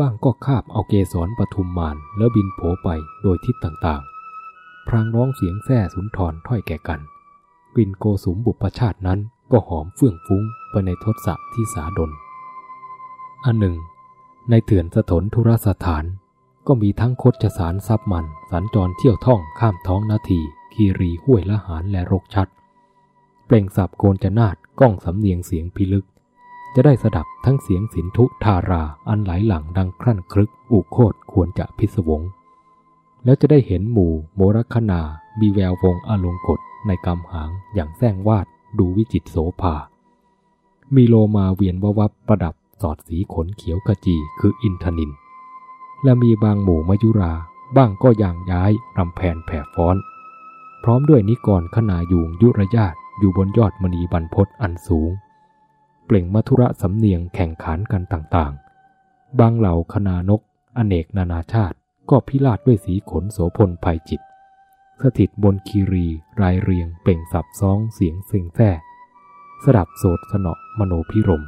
บ้างก็คาบเอาเกสรปทุมมานแล้วบินโผไปโดยทิศต่างๆ พรางร้องเสียงแส่สุนทรถ้อยแก่กัน กลิ่นโกสุมบุพชาตินั้นก็หอมเฟื่องฟุ้งไปในทศที่สาดล อันหนึ่ง ในเถื่อนสถนธุรสถานก็มีทั้งคดจสารซับมันสัญจรเที่ยวท่องข้ามท้องนาที คีรีห้วยละหารและรกชัด เปล่งสับโกนจะนาดก้องสำเนียงเสียงพิลึก จะได้สดับทั้งเสียงสินทุทาราอันไหลหลังดังครั่นครึกอุโคตควรจะพิศวง แล้วจะได้เห็นหมู่โมรคนา มีแวววงอลงกฎในกำหางอย่างแซงวาดดูวิจิตโสภา มีโลมาเวียนววับประดับสอดสีขนเขียวขจีคืออินทนิน และมีบางหมู่มายุรา บ้างก็ย่างย้ายรำแผนแผ่ฟ้อน พร้อมด้วยนิกรขนายุงยุรญาตอยู่บนยอดมณีบรรพศอันสูง เปล่งมัทุระสำเนียงแข่งขันกันต่างๆ บางเหล่าขนานก อเนกนานาชาติ ก็พิราชด้วยสีขนโสพลภัยจิต สถิตบนคีรี รายเรียง เปล่งสับซ้องเสียงเซ็งแท้สดับโสดสนอมโนพิรม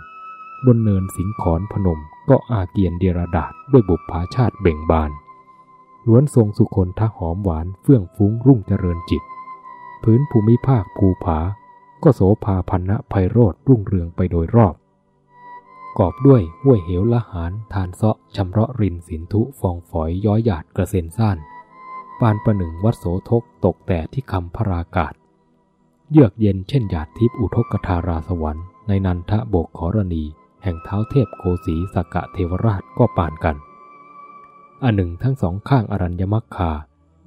บนเนินสิงขอนพนมก็อาเกียนเดียรดาษด้วยบุพภาชาติเบ่งบานล้วนทรงสุคนทะหอมหวานเฟื่องฟุ้งรุ่งเจริญจิต พื้นภูมิภาคภูผา ก็โสภาพันนะไพโรธรุ่งเรืองไปโดยรอบ กอบด้วยห้วยเหวละหารทานเซาะชำระรินสินทุฟองฝอยย้อยหยาดกระเซ็นซ่าน ปานประหนึ่งวัดโสทกตกแต่ที่คำพรากาศ เยือกเย็นเช่นหยาดทิพย์อุทกทาราสวรรค์ในนันทโบกขรณี แห่งเท้าเทพโคสีสกกะเทวราชก็ปานกันอันหนึ่งทั้งสองข้างอรัญญมักคา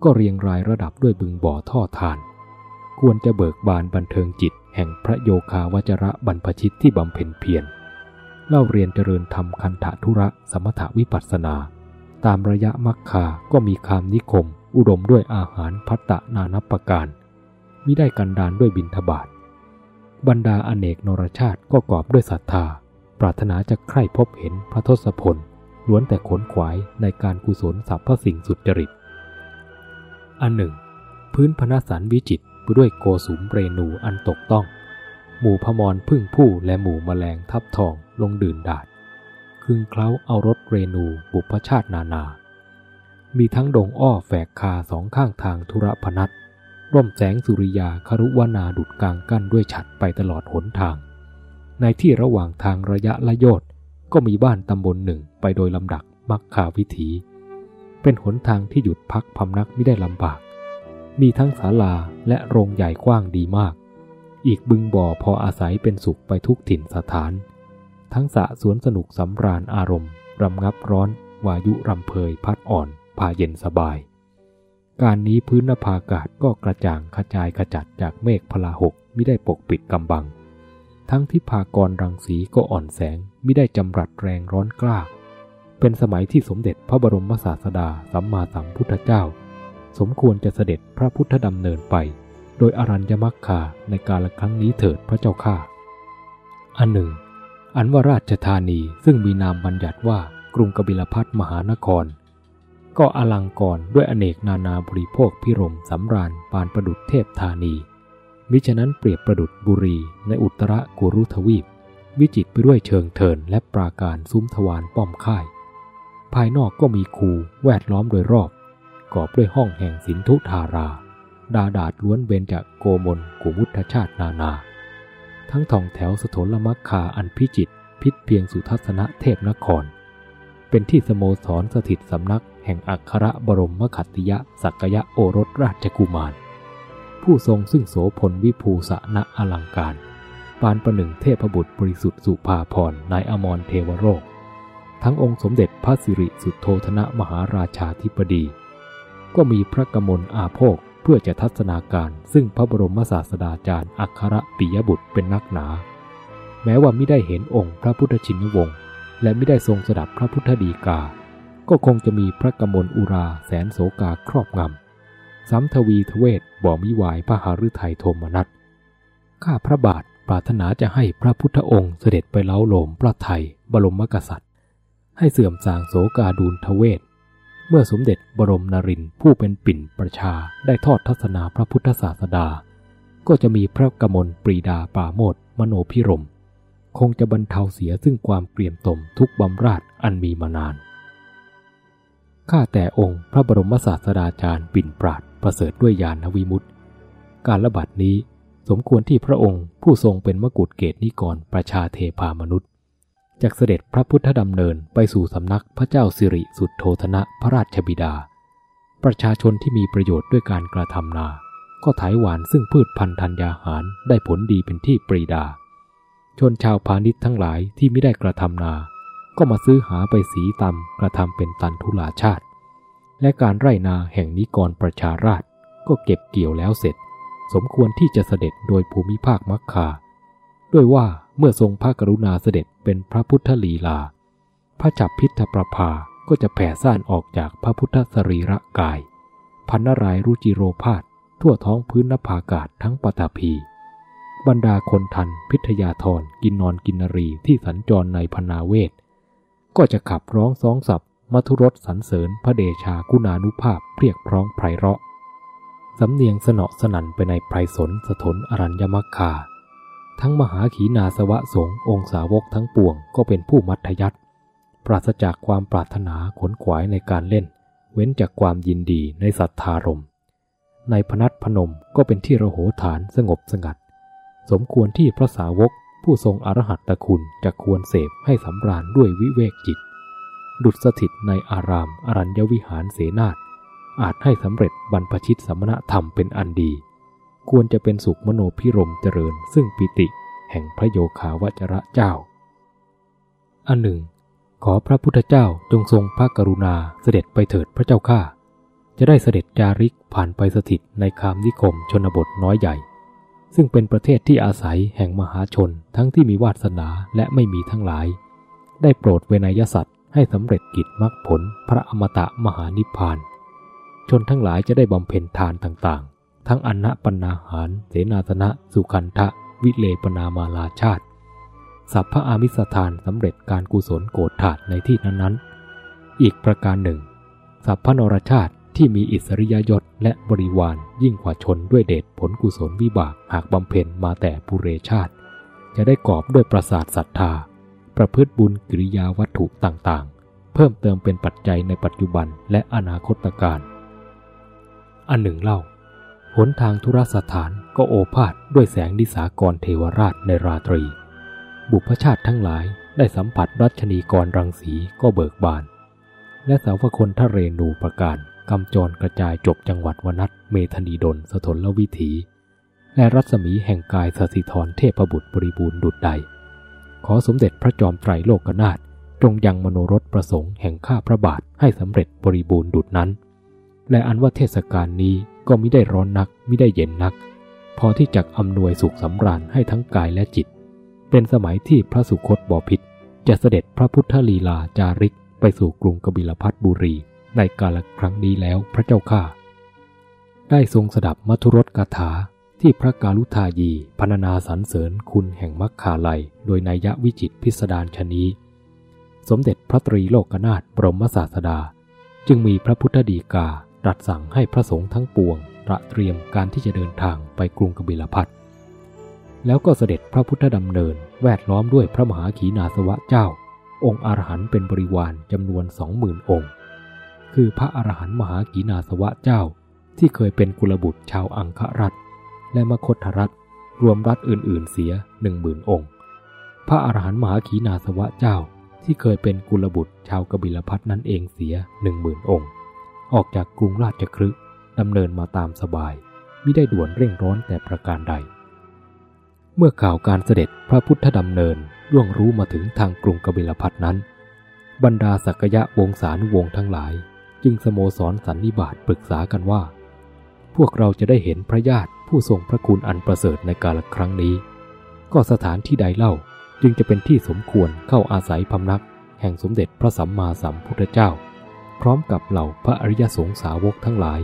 ก็เรียงรายระดับด้วยบึงบ่อท่อทาน ควรจะเบิกบานบันเทิงจิตแห่งพระโยคาวจระบรรพชิตที่บำเพ็ญเพียรเล่าเรียนเจริญธรรมคันธทุระสมถวิปัสนา ตามระยะมักคาก็มีคามนิคม อุดมด้วยอาหารพัตตนานับประการมิได้กันดานด้วยบินทบาทบรรดาอเนกนรชาติก็กอบด้วยศรัทธา ปรารถนาจะใคร่พบเห็นพระทศพล ล้วนแต่ขนขวายในการกุศลสัพพสิ่งสุดจริต อันหนึ่ง พื้นพนสันวิจิต ไปด้วยโกสุมเรนูอันตกต้อง หมู่พมรพึ่งผู้และหมู่แมลงทับทองลงดื่นดาดคึงเคล้าเอารถเรนูบุพชาตินานา มีทั้งดงอ้อแฝกคาสองข้างทางธุระพนัทร่มแสงสุริยาคารุวนาดุดกลางกั้นด้วยฉัดไปตลอดหนทาง ในที่ระหว่างทางระยะละโยดก็มีบ้านตำบลหนึ่งไปโดยลำดับมักขาวิถี เป็นหนทางที่หยุดพักพำนักไม่ได้ลำบาก มีทั้งศาลาและโรงใหญ่กว้างดีมาก อีกบึงบ่อพออาศัยเป็นสุขไปทุกถิ่นสถาน ทั้งสะสวนสนุกสำราญอารมณ์ รำงับร้อน วายุรำเพยพัดอ่อน พาเย็นสบาย การนี้พื้นนภาอากาศก็กระจ่างกระจายกระจัดจากเมฆพลาหกไม่ได้ปกปิดกำบัง ทั้งที่พากรรังสีก็อ่อนแสงไม่ได้จำรัดแรงร้อนกล้า เป็นสมัยที่สมเด็จพระบรมศาสดาสัมมาสัมพุทธเจ้า สมควรจะเสด็จพระพุทธดำเนินไป โดยอรัญญมักคาในการละครั้งนี้เถิดพระเจ้าข้าอันหนึ่ง อันว่าราชธานีซึ่งมีนามบัญญัติว่ากรุงกบิลพัทมหานคร ก็อลังกรด้วยอเนกนานาบริโภคพิรมสำราญปานประดุษเทพธานี มิฉะนั้นเปรียบประดุดบุรีในอุตรกุรุทวีป วิจิตไปด้วยเชิงเทินและปราการซุ้มทวารป้อมค่าย ภายนอกก็มีคูแวดล้อมโดยรอบ กอบด้วยห้องแห่งสินทุธารา ดาดาดล้วนเบนจากโกมลกุมุทชาตินานา ทั้งทองแถวสถลมักคาอันพิจิตพิษเพียงสุทัศนะเทพนคร เป็นที่สโมสรสถิตสำนักแห่งอัครบรมมขัตติยะสักยะโอรสราชกุมาร ผู้ทรงซึ่งโสพลวิภูสนะอลังการ ปานประหนึ่งเทพบุตรบริสุทธิ์สุภาพรนายอมรเทวโรค ทั้งองค์สมเด็จพระสิริสุทโธธนะมหาราชาธิปดี ก็มีพระกมลอาโภกเพื่อจะทัศนาการซึ่งพระบรมศาสดาจารย์อัครปิยบุตรเป็นนักหนา แม้ว่าไม่ได้เห็นองค์พระพุทธชินวงศ์และไม่ได้ทรงสดับพระพุทธดีกา ก็คงจะมีพระกมลอุราแสนโสกาครอบงำสัมทวีทเวศบ่มิวายพระหฤทัยโทมนัสข้าพระบาทปรารถนาจะให้พระพุทธองค์เสด็จไปเล้าโลมพระไทยบรมกษัตริย์ ให้เสื่อมสางโสกาดูลทเวศ เมื่อสมเด็จบรมนรินผู้เป็นปิ่นประชาได้ทอดทัศนาพระพุทธศาสดา ก็จะมีพระกมลปรีดาปราโมดมโนพิรม คงจะบรรเทาเสียซึ่งความเกลียมตมทุกบำราชอันมีมานาน ข้าแต่องค์พระบรมศาสดาจารย์ปิ่นปราดประเสริฐด้วยญาณวิมุตติ การระบาดนี้สมควรที่พระองค์ผู้ทรงเป็นมกุฎเกตนิกรประชาเทพามนุษย์ จากเสด็จพระพุทธดำเนินไปสู่สำนักพระเจ้าสิริสุดโทธนะพระราชบิดา ประชาชนที่มีประโยชน์ด้วยการกระทำนา ก็ไถหวานซึ่งพืชพันธุ์ธัญญาหารได้ผลดีเป็นที่ปรีดา ชนชาวพาณิชย์ทั้งหลายที่ไม่ได้กระทำนา ก็มาซื้อหาไปสีตำกระทำเป็นตันทุลาชาติ และการไร่นาแห่งนิกรประชาราชก็เก็บเกี่ยวแล้วเสร็จ สมควรที่จะเสด็จโดยภูมิภาคมักคาด้วยว่าเมื่อทรงพระกรุณาเสด็จ เป็นพระพุทธลีลา พระจับพิทประภาก็จะแผ่ซ่านออกจากพระพุทธสรีระกาย พันนรายรุจิโรพาสทั่วท้องพื้นนภาอากาศทั้งปฐพี บรรดาคนทันพิทยาธรกินนอนกินนรีที่สัญจรในพนาเวศก็จะขับร้องสองสับมัทุรสสรรเสริญพระเดชากุณานุภาพเรียกพร้องไพเราะ สำเนียงสนอสนันไปในไพรสนสถนอรัญญมักคา ทั้งมหาขีนาสวะสงองค์สาวกทั้งปวงก็เป็นผู้มัธยัติปราศจากความปรารถนาขนขวายในการเล่น เว้นจากความยินดีในศรัทธารม ในพนัสพนมก็เป็นที่ระโหฐานสงบสงัด สมควรที่พระสาวกผู้ทรงอรหัตตคุณจะควรเสพให้สำราญด้วยวิเวกจิต ดุจสถิตในอารามอรัญญวิหารเสนาฏอาจให้สำเร็จบรรพชิตสมณธรรมเป็นอันดี ควรจะเป็นสุขมโนพิรมเจริญ ซึ่งปิติแห่งพระโยคาวจระเจ้า อันหนึ่ง ขอพระพุทธเจ้าจงทรงพระกรุณาเสด็จไปเถิดพระเจ้าข้าจะได้เสด็จจาริกผ่านไปสถิตในคามนิคมชนบทน้อยใหญ่ ซึ่งเป็นประเทศที่อาศัยแห่งมหาชนทั้งที่มีวาสนาและไม่มีทั้งหลาย ได้โปรดเวนยสัตว์ให้สำเร็จกิจมรรคผลพระอมตะมหานิพพาน ชนทั้งหลายจะได้บำเพ็ญทานต่างๆ ทั้งอันนปนาหาร เสนาสนะ สุขันทะ วิเลปนามาลาชาติ สัพพะอามิสทานสำเร็จการกุศลโกรธถาดในที่นั้นๆ อีกประการหนึ่ง สัพพนรชาติที่มีอิสริยยศและบริวารยิ่งกว่าชนด้วยเดชผลกุศลวิบากหากบำเพ็ญมาแต่ปุเรชาติ จะได้กอบด้วยประสาทศรัทธา ประพฤติบุญกิริยาวัตถุต่างๆ เพิ่มเติมเป็นปัจจัยในปัจจุบันและอนาคตการ อันหนึ่งเล่า หนทางธุรสถานก็โอภาษด้วยแสงนิสากรเทวราชในราตรี บุพชาติทั้งหลายได้สัมผัสรัชนีกรรังสีก็เบิกบาน และสาวคนทะเรนูประการกำจรกระจายจบจังหวัดวนัตเมธนีดลสถนลวิถี และรัศมีแห่งกายสสิธรเทพบุตรบริบูรณ์ดุดใด ขอสมเด็จพระจอมไตรโลกนาถจงยังมโนรสประสงค์แห่งข้าพระบาทให้สำเร็จบริบูรณ์ดุดนั้น และอันว่าเทศกาลนี้ก็มิได้ร้อนนักมิได้เย็นนัก พอที่จะอำนวยสุขสำราญให้ทั้งกายและจิต เป็นสมัยที่พระสุคตบพิษจะเสด็จพระพุทธลีลาจาริกไปสู่กรุงกบิลพัทบุรีในกาลครั้งนี้แล้วพระเจ้าข้าได้ทรงสดับมัทุรสกถาที่พระกาลุทายีพรรณนาสรรเสริญคุณแห่งมัคคาลัย โดยนัยยะวิจิตพิสดารชนีสมเด็จพระตรีโลกนาถบรมศาสดา จึงมีพระพุทธดีกา รัสสั่งให้พระสงฆ์ทั้งปวงตระเตรียมการที่จะเดินทางไปกรุงกบิลพัทแล้วก็เสด็จพระพุทธดำเนินแวดล้อมด้วยพระมหาขีณาสวะเจ้า องค์อรหันต์เป็นบริวารจำนวนสองหมื่นองค์ คือพระอรหันต์มหากีนาสวะเจ้า ที่เคยเป็นกุลบุตรชาวอังครัฐ และมคธรัฐ รวมรัฐอื่นๆเสียหนึ่งหมื่นองค์ พระอรหันต์มหากีนาสวะเจ้า ที่เคยเป็นกุลบุตรชาวกบิลพัทนั่นเองเสียหนึ่งหมื่นองค์ ออกจากกรุงราชครึดำเนินมาตามสบายไม่ได้ด่วนเร่งร้อนแต่ประการใด เมื่อข่าวการเสด็จพระพุทธดำเนินล่วงรู้มาถึงทางกรุงกบิลพัทนั้น บรรดาสักยะวงศานุวงศ์ทั้งหลาย จึงสโมสรสันนิบาตปรึกษากันว่า พวกเราจะได้เห็นพระญาติผู้ทรงพระคุณอันประเสริฐในกาลครั้งนี้ ก็สถานที่ใดเล่าจึงจะเป็นที่สมควรเข้าอาศัยพำนัก แห่งสมเด็จพระสัมมาสัมพุทธเจ้า พร้อมกับเหล่าพระอริยสงสาวกทั้งหลาย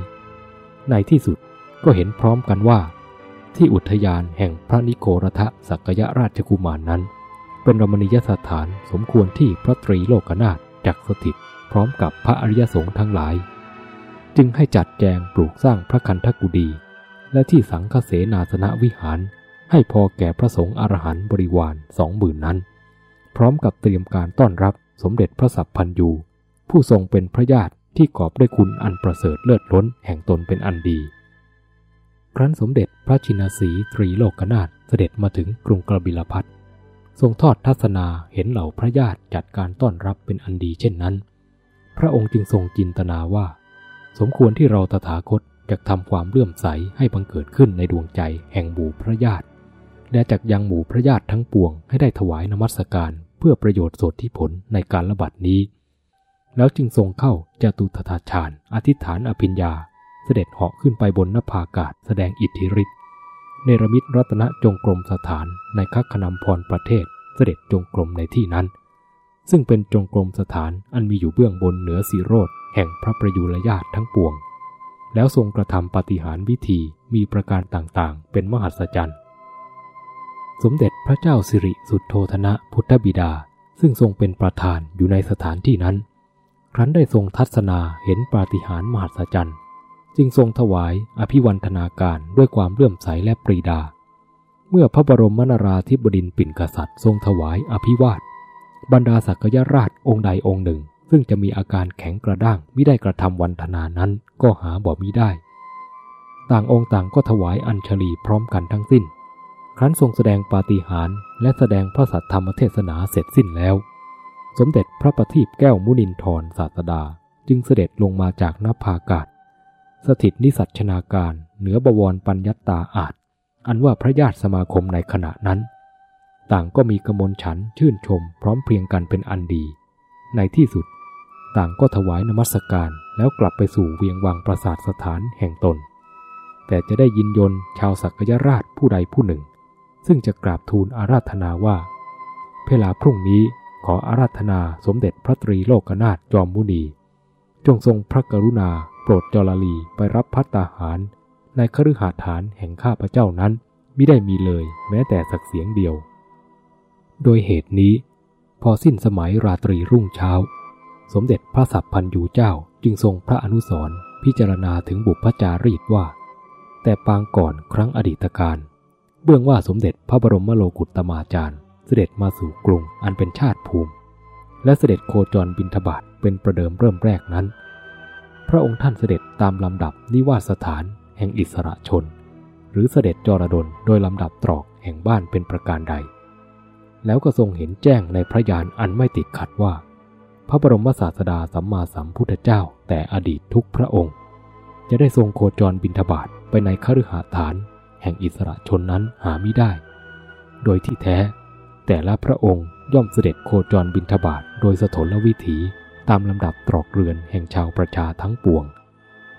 ในที่สุดก็เห็นพร้อมกันว่า ที่อุทยานแห่งพระนิโครทะสักยราชกุมารนนั้น เป็นรมณียสถานสมควรที่พระตรีโลกนาถจักสถิตพร้อมกับพระอริยสงฆ์ทั้งหลาย จึงให้จัดแจงปลูกสร้างพระคันธกุฎีและที่สังฆเสนาสนะวิหารให้พอแก่พระสงฆ์อรหันต์บริวารสองหมื่นนั้น พร้อมกับเตรียมการต้อนรับสมเด็จพระสัพพันยู ผู้ทรงเป็นพระญาติที่กอบด้วยคุณอันประเสริฐเลิศล้นแห่งตนเป็นอันดี ครั้นสมเด็จพระชินสีตรีโลกนาถเสด็จมาถึงกรุงกระบิลพัททรงทอดทัศนาเห็นเหล่าพระญาติจัดการต้อนรับเป็นอันดีเช่นนั้น พระองค์จึงทรงจินตนาว่า สมควรที่เราตถาคตจะทำความเลื่อมใสให้บังเกิดขึ้นในดวงใจแห่งหมู่พระญาติ และจักยังหมู่พระญาติทั้งปวงให้ได้ถวายนมัสการ เพื่อประโยชน์สดที่ผลในการระบาดนี้ แล้วจึงทรงเข้าจตุทถาฌานอธิษฐานอภิญญา เสด็จเหาะขึ้นไปบนนภาอากาศแสดงอิทธิฤทธิ์เนรมิตรัตนจงกรมสถานในคัคขนำพรประเทศเสด็จจงกรมในที่นั้น ซึ่งเป็นจงกรมสถานอันมีอยู่เบื้องบนเหนือสีโรดแห่งพระประยุรญาตทั้งปวง แล้วทรงกระทำปฏิหารวิธีมีประการต่างๆ เป็นมหัศจรรย์สมเด็จพระเจ้าสิริสุทโธธนะพุทธบิดา ซึ่งทรงเป็นประธานอยู่ในสถานที่นั้น ครั้นได้ทรงทัศนาเห็นปาฏิหาริย์มหัศจรรย์จึงทรงถวายอภิวันธนาการด้วยความเลื่อมใสและปรีดา เมื่อพระบรมมนาราธิบดินปิ่นกษัตริย์ทรงถวายอภิวาท บรรดาศักยราชองค์ใดองค์หนึ่ง ซึ่งจะมีอาการแข็งกระด้างไม่ได้กระทำวันธนานั้นก็หาบ่มีได้ ต่างองค์ต่างก็ถวายอัญชลีพร้อมกันทั้งสิ้น ครั้นทรงแสดงปาฏิหาริย์และแสดงพระสัทธรรมเทศนาเสร็จสิ้นแล้ว สมเด็จพระประทีปแก้วมุนินทรศาสดา จึงเสด็จลงมาจากนภาอากาศ สถิตนิสัชนาการเหนือบวรปัญญตาอาจ อันว่าพระญาติสมาคมในขณะนั้น ต่างก็มีกมลฉันชื่นชมพร้อมเพรียงกันเป็นอันดี ในที่สุด ต่างก็ถวายนมัสการแล้วกลับไปสู่เวียงวังประสาทสถานแห่งตน แต่จะได้ยินยนชาวสักยราชผู้ใดผู้หนึ่ง ซึ่งจะกราบทูลอาราธนาว่า เพลาพรุ่งนี้ ขออาราธนาสมเด็จพระตรีโลกนาถจอมมุนี จงทรงพระกรุณาโปรดจรลีไปรับพัตตาหาร ในคฤหาฐานแห่งข้าพระเจ้านั้นไม่ได้มีเลยแม้แต่สักเสียงเดียว โดยเหตุนี้ พอสิ้นสมัยราตรีรุ่งเช้า สมเด็จพระสัพพันยูเจ้าจึงทรงพระอนุสรพิจารณาถึงบุพจารีตว่า แต่ปางก่อนครั้งอดีตการ เบื้องว่าสมเด็จพระบรมโลกุตตมาจารย์ เสด็จมาสู่กรุงอันเป็นชาติภูมิ และเสด็จโคจรบินทบาทเป็นประเดิมเริ่มแรกนั้น พระองค์ท่านเสด็จตามลำดับนิวาสถานแห่งอิสระชน หรือเสด็จจรดลโดยลำดับตรอกแห่งบ้านเป็นประการใด แล้วก็ทรงเห็นแจ้งในพระยานอันไม่ติดขัดว่า พระบรมศาสดาสัมมาสัมพุทธเจ้าแต่อดีตทุกพระองค์ จะได้ทรงโคจรบินทบาทไปในคฤหาสน์แห่งอิสระชนนั้นหาไม่ได้ โดยที่แท้ แต่ละพระองค์ย่อมเสด็จโคจรบินทบาทโดยสถลวิถีตามลำดับตรอกเรือนแห่งชาวประชาทั้งปวง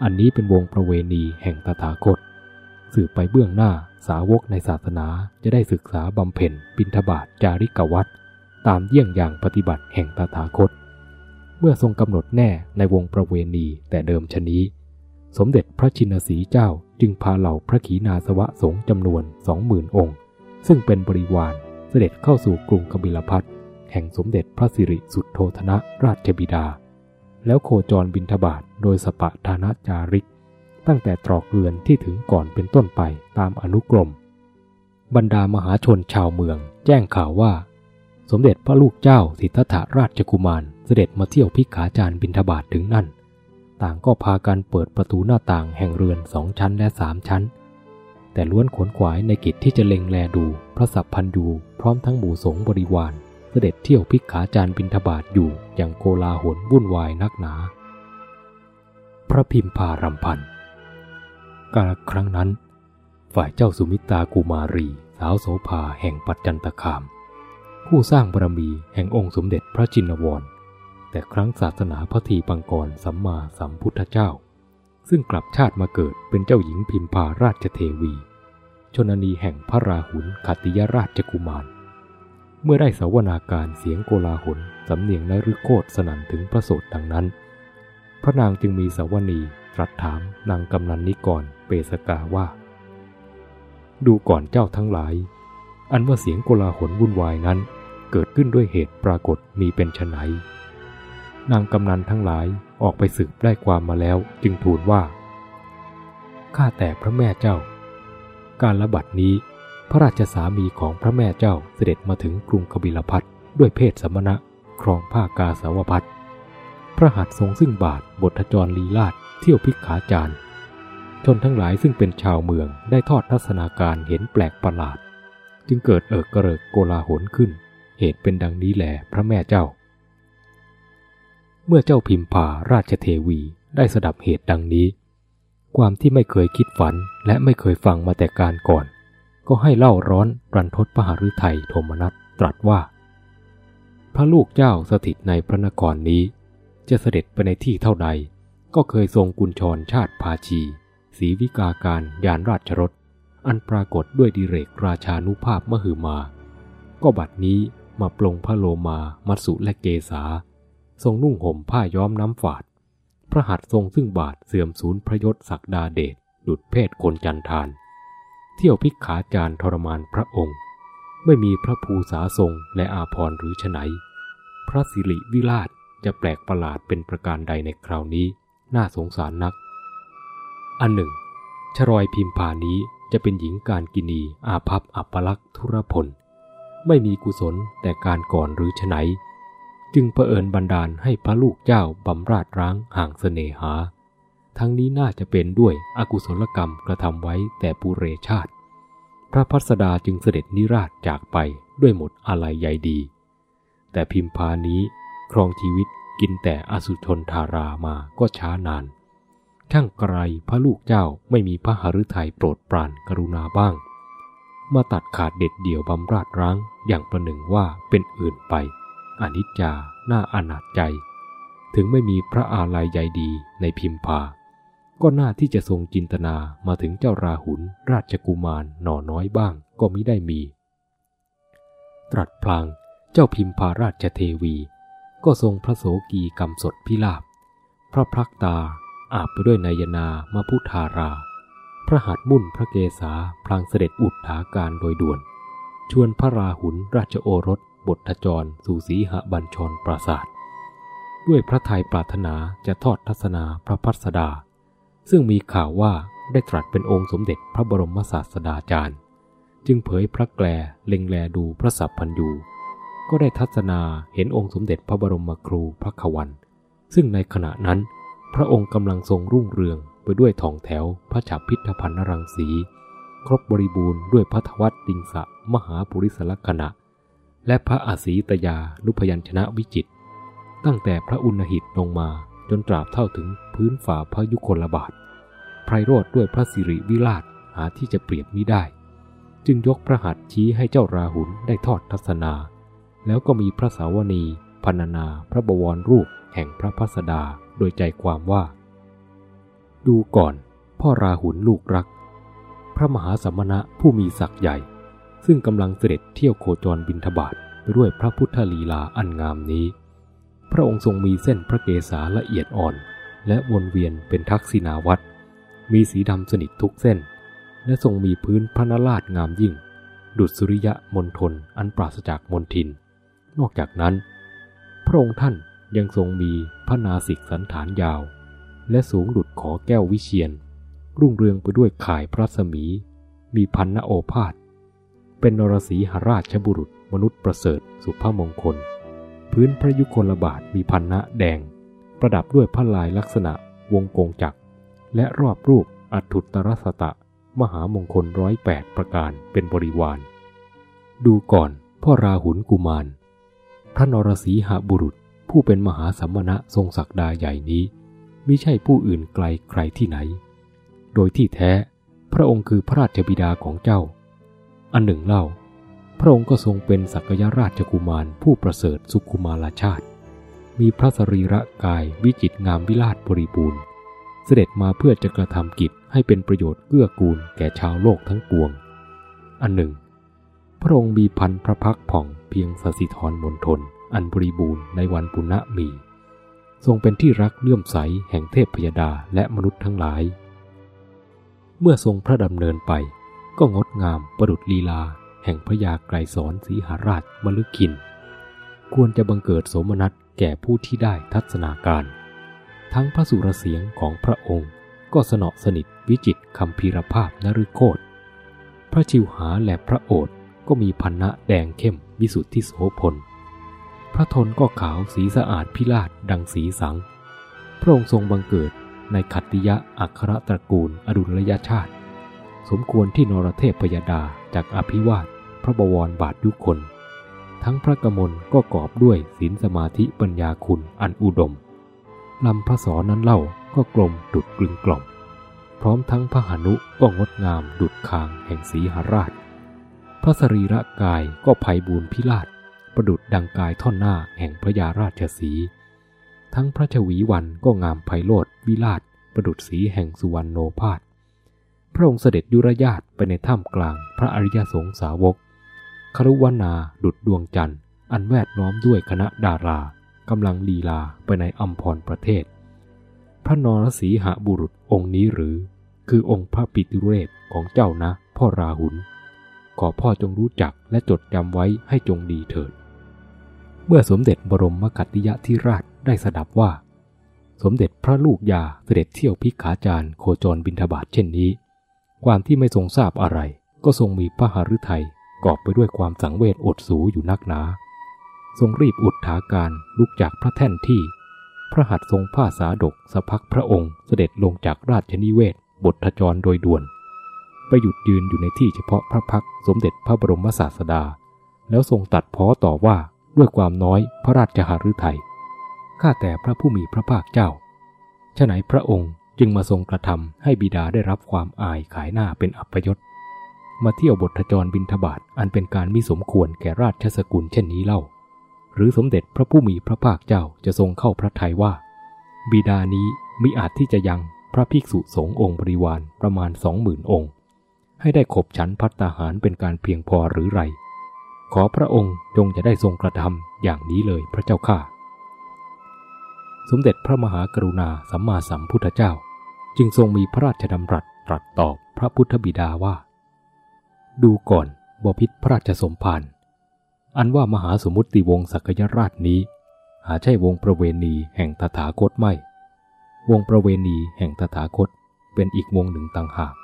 อันนี้เป็นวงประเวณีแห่งตถาคต สืบไปเบื้องหน้าสาวกในศาสนาจะได้ศึกษาบำเพ็ญบินทบาทจาริกวัตตามเยี่ยงอย่างปฏิบัติแห่งตถาคต เมื่อทรงกำหนดแน่ในวงประเวณีแต่เดิมชนี้ สมเด็จพระชินสีเจ้าจึงพาเหล่าพระขีณาสวะสงฆ์จำนวนสองหมื่นองค์ ซึ่งเป็นบริวาร สด็จเข้าสู่กรุงกบิลพัทแห่งสมเด็จพระสิริสุทธโทธนะราชบิดา แล้วโคจรบินทบาทโดยสปะทานาจาริก ตั้งแต่ตรอกเรือนที่ถึงก่อนเป็นต้นไปตามอนุกรม บรรดามหาชนชาวเมือง แจ้งข่าวว่า สมเด็จพระลูกเจ้าสิทธัตถราชกุมารเสด็จมาเที่ยวพิขาจารบินทบาทถึงนั่น ต่างก็พากันเปิดประตูหน้าต่างแห่งเรือนสองชั้นและสามชั้น แต่ล้วนขนขวายในกิจที่จะเล็งแลดู พระสัพพันยูพร้อมทั้งหมู่สงบริวาร เสด็จเที่ยวพิกขาจารบินทบาทอยู่อย่างโกลาหลวุ่นวายนักหนา พระพิมพารำพันกาลครั้งนั้น ฝ่ายเจ้าสุมิตากุมารี สาวโสภาแห่งปัจจันตคาม ผู้สร้างบารมีแห่งองค์สมเด็จพระจินวร แต่ครั้งศาสนาพระทีปังกรสัมมาสัมพุทธเจ้า ซึ่งกลับชาติมาเกิดเป็นเจ้าหญิงพิมพาราชเทวี ชนนีแห่งพระราหุลขัติยราชกุมาร เมื่อได้สาวนาการเสียงโกลาหลสำเนียงนฤโคตสนั่นถึงพระโสดดังนั้น พระนางจึงมีสาวนีตรัสถามนางกำนันนิกรเปสกาว่า ดูก่อนเจ้าทั้งหลาย อันว่าเสียงโกลาหลวุ่นวายนั้น เกิดขึ้นด้วยเหตุปรากฏมีเป็นไฉนนางกำนันทั้งหลายออกไปสืบได้ความมาแล้วจึงทูลว่าข้าแต่พระแม่เจ้า การระบัดนี้ พระราชสามีของพระแม่เจ้าเสด็จมาถึงกรุงกบิลพัทด้วยเพศสมณะครองผ้ากาสาวพัทพระหัตถ์ทรงซึ่งบาทบทจรลีลาดเที่ยวพิกขาจารชนทั้งหลายซึ่งเป็นชาวเมืองได้ทอดทัศนาการเห็นแปลกประหลาด จึงเกิดเอิกกระเริกโกลาหลขึ้น เหตุเป็นดังนี้แหลพระแม่เจ้า เมื่อเจ้าพิมพาราชเทวีได้สดับเหตุดังนี้ ความที่ไม่เคยคิดฝันและไม่เคยฟังมาแต่การก่อน ก็ให้เล่าร้อนรันทดพระหฤทัยโทมนัสตรัสว่า พระลูกเจ้าสถิตในพระนครนี้ จะเสด็จไปในที่เท่าใด ก็เคยทรงกุญชรชาติภาชีศรีวิกาการยานราชรถ อันปรากฏด้วยดิเรกราชานุภาพมหึมา ก็บัดนี้มาปลงพระโลมา มัสุและเกษา ทรงนุ่งห่มผ้าย้อมน้ำฝาด พระหัตถ์ทรงซึ่งบาทเสื่อมสูญพระยศศักดาเดชดุดเพศคนจันทาน เที่ยวพิกขาจารทรมานพระองค์ ไม่มีพระภูษาทรงและอาพรหรือฉไนพระสิริวิราชจะแปลกประหลาดเป็นประการใดในคราวนี้ น่าสงสารนัก อันหนึ่ง ชรอยพิมพานี้จะเป็นหญิงการกินีอาภัพอัปลักษ์ทุรพล ไม่มีกุศลแต่การก่อนหรือฉไน จึงเผอิญบันดาลให้พระลูกเจ้าบำราดร้างห่างเสน่หา ทั้งนี้น่าจะเป็นด้วยอกุศลกรรมกระทำไว้แต่ปุเรชาติ พระพัสดาจึงเสด็จนิราชจากไปด้วยหมดอะไรใหญ่ดี แต่พิมพานี้ครองชีวิตกินแต่อสุชนทารามาก็ช้านาน ช่างไกรพระลูกเจ้าไม่มีพระหฤทัยโปรดปรานกรุณาบ้าง มาตัดขาดเด็ดเดี่ยวบำราดร้างอย่างประหนึ่งว่าเป็นอื่นไป อนิจจาน่าอนาจใจ ถึงไม่มีพระอาลัยใยดีในพิมพา ก็น่าที่จะทรงจินตนามาถึงเจ้าราหุลราชกุมารหน่อน้อยบ้างก็มิได้มี ตรัสพลางเจ้าพิมพาราชเทวี ก็ทรงพระโสกีกรรมสดพิลาบพระพลักตาอาบไปด้วยนายนามาพุทธารา พระหัตมุ่นพระเกศาพลางเสด็จอุดถาการโดยด่วน ชวนพระราหุลราชโอรส บทจรสู่สีหบัญชรปราศาสตร์ด้วยพระทัยปรารถนาจะทอดทัศนาพระพัสดา ซึ่งมีข่าวว่าได้ตรัสเป็นองค์สมเด็จพระบรมศาสดาจารย์ จึงเผยพระแกลเล็งแลดูพระสัพพัญยูก็ได้ทัศนาเห็นองค์สมเด็จพระบรมครูพระขวัน ซึ่งในขณะนั้น พระองค์กำลังทรงรุ่งเรืองไปด้วยทองแถวพระฉับพิธภัณฑ์นรังสี ครบบริบูรณ์ด้วยพระทวัตติงสะมหาปุริสลักษณะ และพระอาศีตยานุพยัญชนะวิจิต ตั้งแต่พระอุณหิตลงมาจนตราบเท่าถึงพื้นฝ่าพระยุคลบาทไพรโรธด้วยพระสิริวิราชหาที่จะเปรียบมิได้ จึงยกพระหัตถ์ชี้ให้เจ้าราหุลได้ทอดทัศนา แล้วก็มีพระสาวนีพันนาพระบวรรูปแห่งพระพัสดาโดยใจความว่า ดูก่อน พ่อราหุลลูกรัก พระมหาสมณะผู้มีศักย์ใหญ่ ซึ่งกำลังเสด็จเที่ยวโคจรบินทบาทไปด้วยพระพุทธลีลาอันงามนี้ พระองค์ทรงมีเส้นพระเกศาละเอียดอ่อน และวนเวียนเป็นทักษิณาวัตมีสีดำสนิททุกเส้น และทรงมีพื้นพระนราชงามยิ่ง ดุจสุริยะมณฑลอันปราศจากมนทิน นอกจากนั้น พระองค์ท่านยังทรงมีพระนาสิกสันฐานยาว และสูงดุจขอแก้ววิเชียน รุ่งเรืองไปด้วยข่ายพระสมี มีพันนโอภาส เป็นนรสีหราชบุรุษ มนุษย์ประเสริฐ สุภามงคล พื้นพระยุคลบาทมีพันนะแดง ประดับด้วยผ้าลายลักษณะวงกงจักร และรอบรูปอัตุตรสตะ มหามงคลร้อยแปดประการเป็นบริวาร ดูก่อนพ่อราหุลกุมาร พระนรสีหบุรุษผู้เป็นมหาสัมมณะทรงศักดาใหญ่นี้มิใช่ผู้อื่นไกลใครที่ไหน โดยที่แท้ พระองค์คือพระราชบิดาของเจ้า อันหนึ่งเล่า พระองค์ก็ทรงเป็นสักยราชกุมารผู้ประเสริฐสุขุมาลาชาติ มีพระสรีระกายวิจิตงามวิลาศบริบูรณ์ เสด็จมาเพื่อจะกระทำกิจให้เป็นประโยชน์เกื้อกูลแก่ชาวโลกทั้งปวง อันหนึ่ง พระองค์มีพันพระพักผ่องเพียงสสิธรมนทน อันบริบูรณ์ในวันปุณณมี ทรงเป็นที่รักเลื่อมใสแห่งเทพพยดาและมนุษย์ทั้งหลาย เมื่อทรงพระดำเนินไป ก็งดงามประดุจลีลา แห่งพระยาไกรสอนสีหาราชมลึกขิน ควรจะบังเกิดโสมนัสแก่ผู้ที่ได้ทัศนาการ ทั้งพระสุรเสียงของพระองค์ก็สนอสนิทวิจิตคำพีรภาพนฤโคตพระชิวหาและพระโอษก็มีพันนะแดงเข้มวิสุทธิโสพล พระทนก็ขาวสีสะอาดพิราชดังสีสัง พระองค์ทรงบังเกิดในขัตติยะอัครตระกูลอดุลยชาติ สมควรที่นรเทพพยดาจากอภิวาทพระบวรบาทยุคน ทั้งพระกมลก็กอบด้วยศีลสมาธิปัญญาคุณอันอุดมลำพระสอนั้นเล่าก็กลมดุดกลึงกล่อม พร้อมทั้งพระหนุก็งดงามดุดคางแห่งสีหราช พระสรีระกายก็ไพ่บูรพิราช ประดุดดังกายท่อนหน้าแห่งพระยาราชสี ทั้งพระชวีวันก็งามไพโรธวิราช ประดุดสีแห่งสุวรรณโนภาส พระองค์เสด็จยุรญาตไปในถ้ำกลางพระอริยสงสาวกครุวนาดุดดวงจันทร์ อันแวดล้อมด้วยคณะดารากำลังลีลาไปในอัมพรประเทศ พระนรสีหบุรุษองค์นี้หรือ คือองค์พระปิตุเรศของเจ้านะ พ่อราหุลขอพ่อจงรู้จักและจดจำไว้ให้จงดีเถิด เมื่อสมเด็จบรมมกัติยธิราชได้สดับว่า สมเด็จพระลูกยาเสด็จเที่ยวพิกขาจารโคจรบินทบาทเช่นนี้ ความที่ไม่ทรงทราบอะไร ก็ทรงมีพระหฤทัยกอบไปด้วยความสังเวชอดสูอยู่นักหนา ทรงรีบอุดถาการลุกจากพระแท่นที่ พระหัตถ์ทรงผ้าสาดกสะพักพระองค์เสด็จลงจากราชนิเวศบทจรโดยด่วน ไปหยุดยืนอยู่ในที่เฉพาะพระพักสมเด็จพระบรมศาสดา แล้วทรงตัดพ้อต่อว่าด้วยความน้อยพระราชหฤทัยข้าแต่พระผู้มีพระภาคเจ้าฉไหนพระองค์ จึงมาทรงกระทำให้บิดาได้รับความอายขายหน้าเป็นอัปยศ มาเที่ยวบทจรบินทบาทอันเป็นการมิสมควรแก่ราชสกุลเช่นนี้เล่า หรือสมเด็จพระผู้มีพระภาคเจ้าจะทรงเข้าพระทัยว่า บิดานี้มิอาจที่จะยังพระภิกษุสงฆ์องค์บริวารประมาณสองหมื่นองค์ ให้ได้ขบฉันพัตตาหารเป็นการเพียงพอหรือไร ขอพระองค์จงจะได้ทรงกระทำอย่างนี้เลยพระเจ้าข้าสมเด็จพระมหากรุณาสัมมาสัมพุทธเจ้า จึงทรงมีพระราชดำรัสตรัสตอบพระพุทธบิดาว่า ดูก่อนบพิษพระราชสมภารอันว่ามหาสมุติวงศ์สักยราชนี้ หาใช่วงประเวณีแห่งตถาคตไม่ วงประเวณีแห่งตถาคตเป็นอีกวงหนึ่งต่างหาก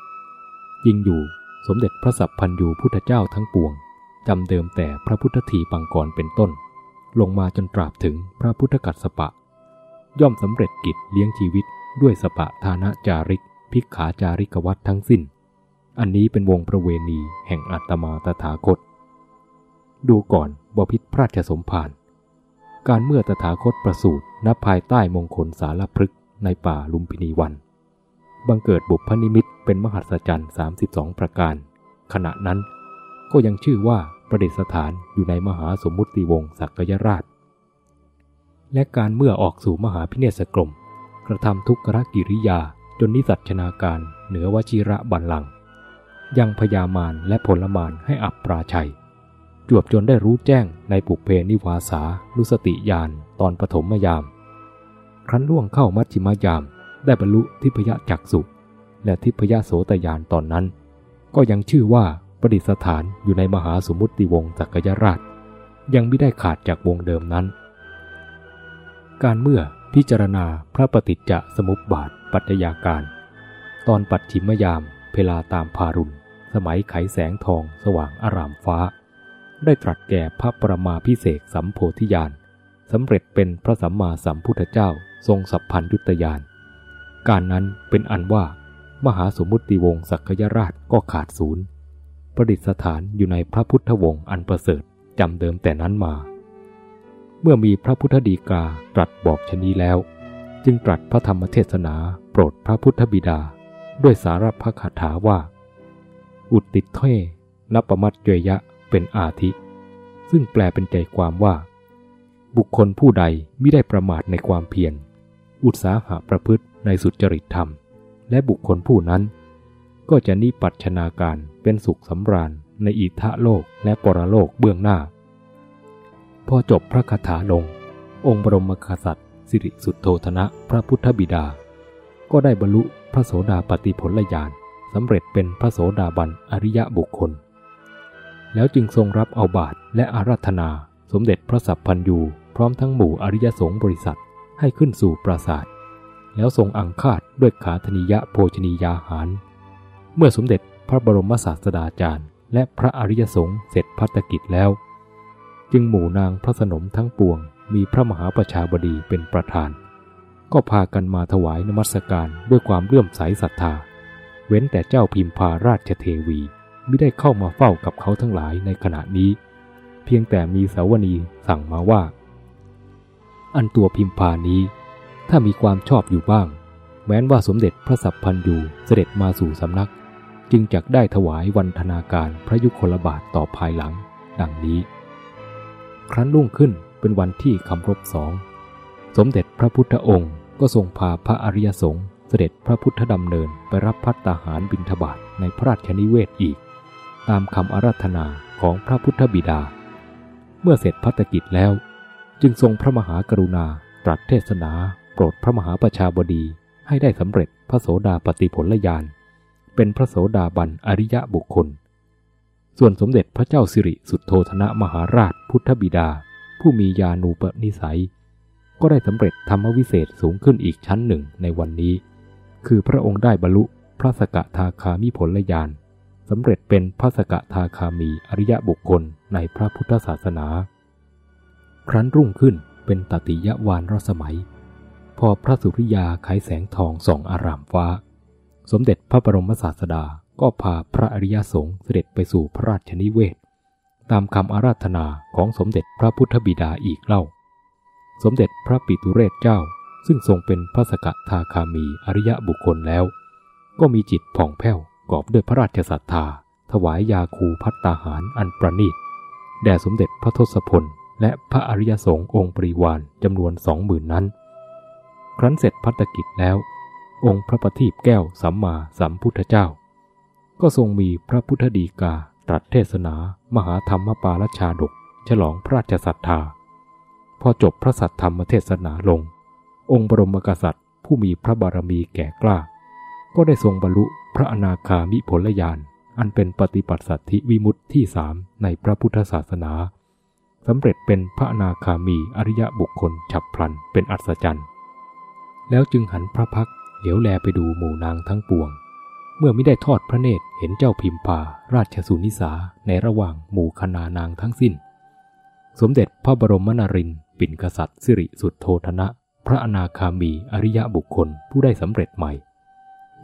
ยิ่งอยู่สมเด็จพระสัพพันยูพุทธเจ้าทั้งปวงจำเดิมแต่พระพุทธทีปังกรเป็นต้น ลงมาจนตราบถึงพระพุทธกัสสปะ ย่อมสำเร็จกิจเลี้ยงชีวิต ด้วยสปะทานะจาริกพิกขาจาริกวัตทั้งสิ้น อันนี้เป็นวงประเวณีแห่งอัตมาตถาคต ดูก่อนบพิษพระราชสมภาร การเมื่อตถาคตประสูติณภายใต้มงคลสารพฤกษ์ในป่าลุมพินีวัน บังเกิดบุพนิมิตเป็นมหัศจรรย์ 32 ประการ ขณะนั้นก็ยังชื่อว่าประดิษฐานอยู่ในมหาสมมุติวงศ์สักยราช และการเมื่อออกสู่มหาพิเนศกรม กระทำทุกขกิริยาจนนิสัชนาการเหนือวชิระบัลลัง ยังพยามารและผลมานให้อับปราชัย จวบจนได้รู้แจ้งในปุเพนิวาสานุสติยานตอนปฐมยาม ครั้นล่วงเข้ามัชชิมยาม ได้บรรลุทิพยจักสุและทิพยโสตยานตอนนั้น ก็ยังชื่อว่าประดิษฐานอยู่ในมหาสมุติวงศ์จักรยราช ยังไม่ได้ขาดจากวงเดิมนั้น การเมื่อ พิจารณาพระปฏิจจสมุปบาทปัจจยาการ ตอนปัดฉิมยาม เพลาตามพารุณ สมัยไขแสงทองสว่างอารามฟ้า ได้ตรัสแก่พระประมาพิเศษสัมโพธิญาณสำเร็จเป็นพระสัมมาสัมพุทธเจ้าทรงสัพพัญยุตยานการนั้นเป็นอันว่า มหาสมุติวงศ์สักยราชก็ขาดศูนย์ประดิษฐานอยู่ในพระพุทธวงศ์อันประเสริฐจำเดิมแต่นั้นมา เมื่อมีพระพุทธดีกาตรัสบอกชนี้แล้ว จึงตรัสพระธรรมเทศนาโปรดพระพุทธบิดา ด้วยสารพคาถาว่า อุตติเทนปมัตเยยะเป็นอาทิ ซึ่งแปลเป็นใจความว่า บุคคลผู้ใดไม่ได้ประมาทในความเพียร อุตสาหะประพฤติในสุจริตธรรม และบุคคลผู้นั้น ก็จะนิปัชนาการเป็นสุขสำราญในอิทะโลกและปรโลกเบื้องหน้า พอจบพระคาถาลง องค์บรมกษัตริย์ สิริสุทโธธนะพระพุทธบิดา ก็ได้บรรลุพระโสดาปติผลญาณสำเร็จเป็นพระโสดาบันอริยะบุคคล แล้วจึงทรงรับเอาบาทและอาราธนาสมเด็จพระสัพพันยูพร้อมทั้งหมู่อริยสงฆ์บริษัทให้ขึ้นสู่ปราสาท แล้วทรงอังคาดด้วยขาธนิยะโภชนียาหาร เมื่อสมเด็จพระบรมศาสดาจารย์ และพระอริยสงฆ์เสร็จพัฒกิจแล้ว จึงหมู่นางพระสนมทั้งปวงมีพระมหาประชาบดีเป็นประธาน ก็พากันมาถวายนมัสการด้วยความเลื่อมใสศรัทธา เว้นแต่เจ้าพิมพาราชเทวีไม่ได้เข้ามาเฝ้ากับเขาทั้งหลายในขณะนี้ เพียงแต่มีสาวนีสั่งมาว่า อันตัวพิมพานี้ ถ้ามีความชอบอยู่บ้าง แม้นว่าสมเด็จพระสัพพันยูเสด็จมาสู่สำนัก จึงจักได้ถวายวันธนาการพระยุคลบาทต่อภายหลัง ดังนี้ ครั้นรุ่งขึ้นเป็นวันที่คำรบสอง สมเด็จพระพุทธองค์ก็ทรงพาพระอริยสงฆ์เสด็จพระพุทธดำเนินไปรับพัตตาหารบิณฑบาตในพระราชนิเวศอีก ตามคำอารัธนาของพระพุทธบิดา เมื่อเสร็จพัตกิจแล้ว จึงทรงพระมหากรุณาตรัสเทศนาโปรดพระมหาประชาบดีให้ได้สำเร็จพระโสดาปฏิผลญาณเป็นพระโสดาบันอริยะบุคคล ส่วนสมเด็จพระเจ้าสิริสุทโธธนะมหาราชพุทธบิดา ผู้มียานูปนิสัย ก็ได้สำเร็จธรรมวิเศษสูงขึ้นอีกชั้นหนึ่งในวันนี้ คือพระองค์ได้บรรลุพระสกทาคามิผลญาณสำเร็จเป็นพระสกทาคามีอริยบุคคลในพระพุทธศาสนา ครั้นรุ่งขึ้นเป็นตติยวานรสมัย พอพระสุริยาไขแสงทองส่องอารามฟ้า สมเด็จพระบรมศาสดา ก็พาพระอริยสงฆ์เสด็จไปสู่พระราชนิเวศ ตามคำอาราธนาของสมเด็จพระพุทธบิดาอีกเล่า สมเด็จพระปิตุเรศเจ้าซึ่งทรงเป็นพระสกทาคามีอริยบุคคลแล้ว ก็มีจิตผ่องแผ้วกอบด้วยพระราชศรัทธา ถวายยาคูพัตตาหารอันประณีตแด่สมเด็จพระทศพล และพระอริยสงฆ์องค์ปริวานจำนวนสองหมื่นนั้นคครั้นเสร็จพัฒกิจแล้ว องค์พระประทีปแก้วสัมมาสัมพุทธเจ้า ก็ทรงมีพระพุทธดีกาตรัสเทศนา มหาธรรมปาลชาดก ฉลองพระราชศรัทธา พอจบพระสัทธรรมเทศนาลง องค์บรมกษัตริย์ ผู้มีพระบารมีแก่กล้า ก็ได้ทรงบรรลุพระอนาคามิผลญาณอันเป็นปฏิปัติสัตธิวิมุตติที่สามในพระพุทธศาสนาสำเร็จเป็นพระอนาคามีอริยบุคคลฉับพลันเป็นอัศจรรย์ แล้วจึงหันพระพักเหลียวแลไปดูหมู่นางทั้งปวง เมื่อไม่ได้ทอดพระเนตรเห็นเจ้าพิมพาราชสุนิสาในระหว่างหมู่คณานางทั้งสิ้น สมเด็จพระบรมนารินปิ่นกษัตริย์สิริสุดโทธนะ พระอนาคามีอริยะบุคคลผู้ได้สำเร็จใหม่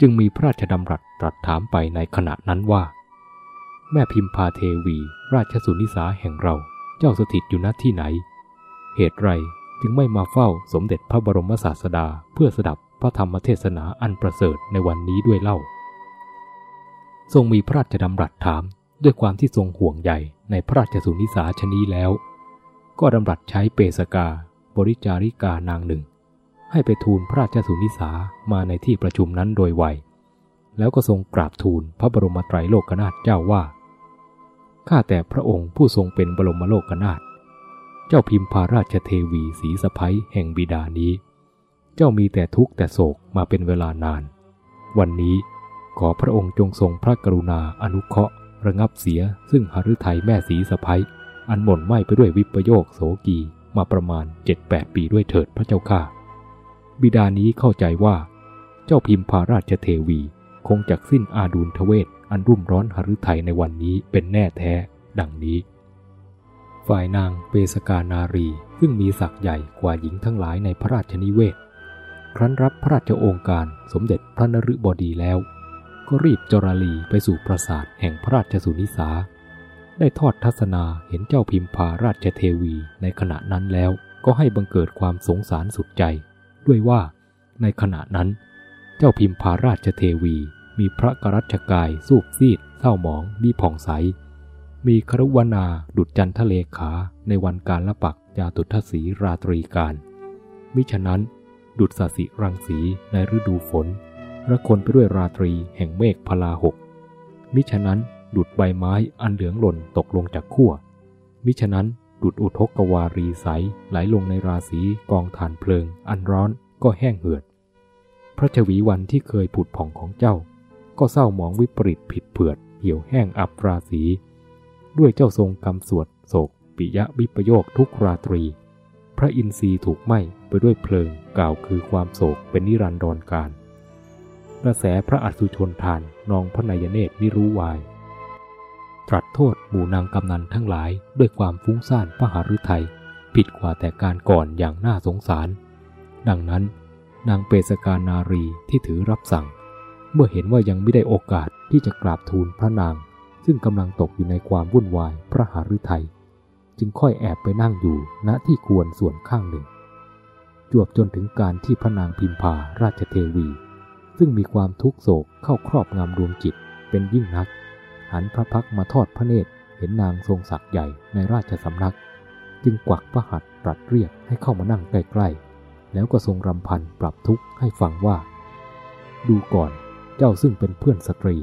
จึงมีพระราชดำรัสตรัสถามไปในขณะนั้นว่า แม่พิมพาเทวี ราชสุนิสาแห่งเราเจ้าสถิตอยู่ณที่ไหน เหตุไรจึงไม่มาเฝ้าสมเด็จพระบรมศาสดาเพื่อสดับพระธรรมเทศนาอันประเสริฐในวันนี้ด้วยเล่า ทรงมีพระราชดำรัสถามด้วยความที่ทรงห่วงใยในพระราชสุนิสาชนีแล้ว ก็ดำรัสใช้เปสกา บริจาริกานางหนึ่ง ให้ไปทูลพระราชสุนิสามาในที่ประชุมนั้นโดยไวแล้วก็ทรงกราบทูลพระบรมไตรโลกนาถเจ้าว่า ข้าแต่พระองค์ผู้ทรงเป็นบรมโลกนาถ เจ้าพิมพาราชเทวีสีสะพ้ยแห่งบิดานี้ เจ้ามีแต่ทุกข์แต่โศกมาเป็นเวลานาน วันนี้ ขอพระองค์จงทรงพระกรุณาอนุเคราะห์ ระงับเสีย ซึ่งหฤทัยแม่สีสะพ้ยอันหม่นไหมไปด้วยวิปโยคโสกีมาประมาณเจ็ดแปดปีด้วยเถิดพระเจ้าข้าบิดานี้เข้าใจว่า เจ้าพิมพาราชเทวีคงจักสิ้นอาดูลทเวศอันรุ่มร้อนหฤทัยในวันนี้เป็นแน่แท้ ดังนี้ ฝ่ายนางเปสกานารี ซึ่งมีศักย์ใหญ่กว่าหญิงทั้งหลายในพระราชนิเวศ ครั้นรับพระราชโองการสมเด็จพระนฤบดีแล้ว ก็รีบจราลีไปสู่ปราสาทแห่งพระราชสุนิสา ได้ทอดทัศนาเห็นเจ้าพิมพาราชเทวีในขณะนั้นแล้วก็ให้บังเกิดความสงสารสุดใจ ด้วยว่า ในขณะนั้น เจ้าพิมพาราชเทวีมีพระกรัชกายสูบซีดเศร้าหมองมีผ่องใส มีครุวนาดุจจันทะเลขาในวันการละปักยาตุทศีราตรีการ มิฉะนั้น ดุจสสิรังสีในฤดูฝน ระคนไปด้วยราตรีแห่งเมฆพลาหก มิฉะนั้นดุดใบไม้อันเหลืองหล่นตกลงจากขั้ว มิฉะนั้นดุดอุทกกวารีใสไหลลงในราศีกองฐานเพลิง อันร้อนก็แห้งเหือด พระชวีวันที่เคยผุดผ่องของเจ้า ก็เศร้าหมองวิปริตผิดเผือดเหี่ยวแห้งอับราศี ด้วยเจ้าทรงกำสวดโศกปิยะวิปโยคทุกราตรี พระอินทรีย์ถูกไหม้ไปด้วยเพลิงกล่าวคือความโศกเป็นนิรันดรการ กระแสพระอัศชนทานนองพระนายเนตรมิรู้วาย ตรัสโทษหมู่นางกำนันทั้งหลายด้วยความฟุ้งซ่านพระหฤทัยผิดกว่าแต่การก่อนอย่างน่าสงสาร ดังนั้น นางเปสการนารีที่ถือรับสั่ง เมื่อเห็นว่ายังไม่ได้โอกาสที่จะกราบทูลพระนาง ซึ่งกำลังตกอยู่ในความวุ่นวายพระหฤทัยจึงค่อยแอบไปนั่งอยู่ณที่ควรส่วนข้างหนึ่ง จวบจนถึงการที่พระนางพิมพาราชเทวี ซึ่งมีความทุกโศกเข้าครอบงำดวงจิตเป็นยิ่งนัก หันพระพักมาทอดพระเนตรเห็นนางทรงศักย์ใหญ่ในราชสำนัก จึงกวักพระหัตถ์ตรัสเรียกให้เข้ามานั่งใกล้ๆ แล้วก็ทรงรำพันปรับทุกข์ให้ฟังว่า ดูก่อนเจ้าซึ่งเป็นเพื่อนสตรี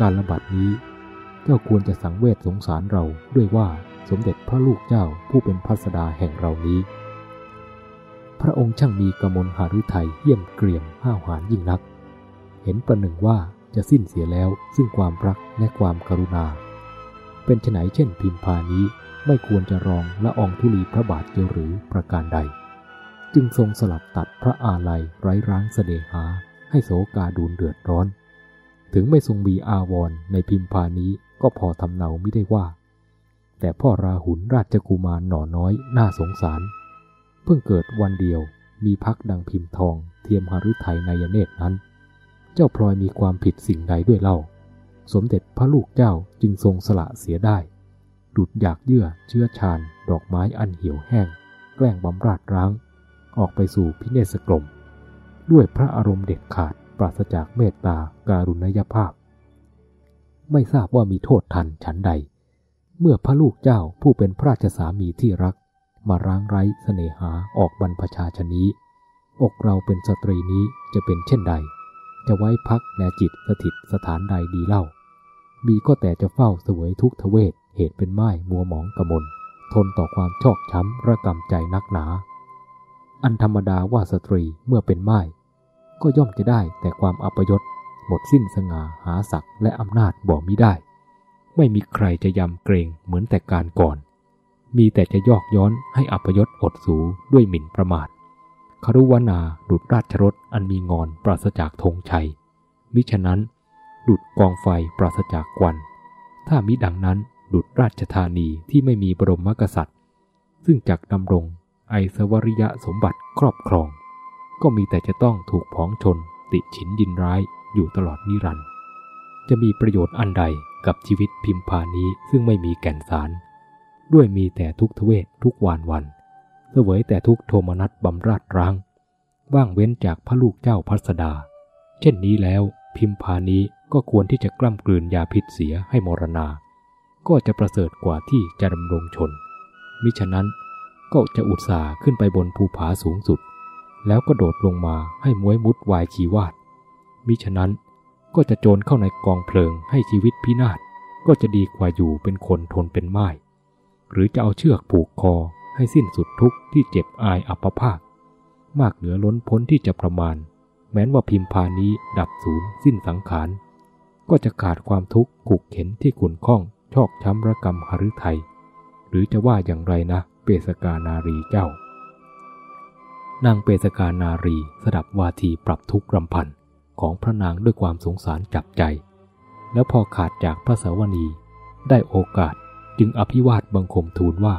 การระบาดนี้ เจ้าควรจะสังเวชสงสารเราด้วยว่าสมเด็จพระลูกเจ้าผู้เป็นพัสดาแห่งเรานี้ พระองค์ช่างมีกมลหาฤทัยเยี่ยมเกรียมห้าวหาญยิ่งนัก เห็นประหนึ่งว่าจะสิ้นเสียแล้วซึ่งความรักและความกรุณา เป็นไฉนเช่นพิมพานี้ไม่ควรจะรองละอองธุลีพระบาทเจียวหรือประการใด จึงทรงสลัดตัดพระอาลัยไร้ร้างเสดหา ให้โสกาดูนเดือดร้อน ถึงไม่ทรงมีอาวรในพิมพานี้ก็พอทำเนาไม่ได้ว่า แต่พ่อราหุลราชกุมารหน่อน้อยน่าสงสาร เพิ่งเกิดวันเดียวมีพักดังพิมพ์ทองเทียมหฤทัยนายเนตรนั้น เจ้าพลอยมีความผิดสิ่งใดด้วยเล่า สมเด็จพระลูกเจ้าจึงทรงสละเสียได้ ดุดอยากเยื่อเชื้อชาญดอกไม้อันเหี่ยวแห้ง แกล้งบำราดร้าง ออกไปสู่พิเนสกลมด้วยพระอารมณ์เด็ดขาดปราศจากเมตตาการุณยภาพ ไม่ทราบว่ามีโทษทันฉันใด เมื่อพระลูกเจ้าผู้เป็นพระราชสามีที่รัก มาร้างไร้เสน่หาออกบรรพชาชนี้ อกเราเป็นสตรีนี้จะเป็นเช่นใด จะไว้พักแนจิตสถิตสถานใดดีเล่า มีก็แต่จะเฝ้าเสวยทุกทเวทเหตุเป็นไม้มัวหมองกระมนทนต่อความชอกช้ำระกำใจนักหนา อันธรรมดาว่าสตรีเมื่อเป็นไม้ก็ย่อมจะได้แต่ความอัปยศหมดสิ้นสง่าหาศักดิ์และอำนาจบ่มิได้ ไม่มีใครจะยำเกรงเหมือนแต่การก่อน มีแต่จะยอกย้อนให้อัปยศอดสูด้วยหมิ่นประมาทคารุวนาดุดราชรถอันมีงอนปราศจากธงชัย มิฉะนั้น ดุดกองไฟปราศจากควัน ถ้ามิดังนั้นดุดราชธานีที่ไม่มีบรมกษัตริย์ ซึ่งจักดำรงไอสวริยะสมบัติครอบครอง ก็มีแต่จะต้องถูกผองชน ติฉินยินร้ายอยู่ตลอดนิรันดร์จะมีประโยชน์อันใดกับชีวิตพิมพานี้ซึ่งไม่มีแก่นสาร ด้วยมีแต่ทุกทเวททุกวานวันเสวยแต่ทุกโทมนัสบำราดร้าง ว่างเว้นจากพระลูกเจ้าพัสดา เช่นนี้แล้วพิมพานี้ก็ควรที่จะกล้ำกลืนยาพิษเสียให้มรณา ก็จะประเสริฐกว่าที่จะดำรงชน มิฉะนั้นก็จะอุตส่าห์ขึ้นไปบนภูผาสูงสุด แล้วก็โดดลงมาให้มวยมุดวายชีวาด มิฉะนั้นก็จะโจรเข้าในกองเพลิงให้ชีวิตพินาศก็จะดีกว่าอยู่เป็นคนทนเป็นไม้ หรือจะเอาเชือกผูกคอให้สิ้นสุดทุกข์ที่เจ็บอายอัปภาคมากเหลือล้นพ้นที่จะประมาณ แม้นว่าพิมพานี้ดับศูนย์สิ้นสังขาร ก็จะขาดความทุกข์ขุกเข็นที่ขุนข้องชอกช้ำระกรรมหฤทัยหรือจะว่าอย่างไรนะ เปสกานารีเจ้า นางเปสกานารีสดับวาทีปรับทุกข์รำพันของพระนางด้วยความสงสารจับใจ แล้วพอขาดจากพระสวนีได้โอกาส จึงอภิวาทบังคมทูลว่า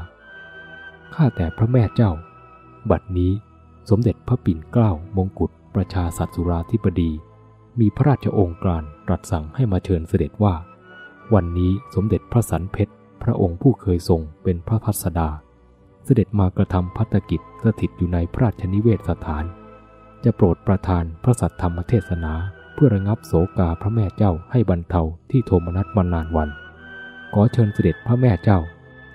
ข้าแต่พระแม่เจ้า บัดนี้สมเด็จพระปิ่นเกล้ามงกุฎประชาสัตสุราธิบดี มีพระราชองค์การตรัสสั่งให้มาเชิญเสด็จว่า วันนี้สมเด็จพระสันเพชร พระองค์ผู้เคยทรงเป็นพระพัสดา เสด็จมากระทำพัฒกิจสถิตอยู่ในพระราชนิเวศสถาน จะโปรดประทานพระสัทธรรมเทศนา เพื่อระงับโศกาพระแม่เจ้าให้บรรเทาที่โทมนัสมานานวัน ขอเชิญเสด็จพระแม่เจ้า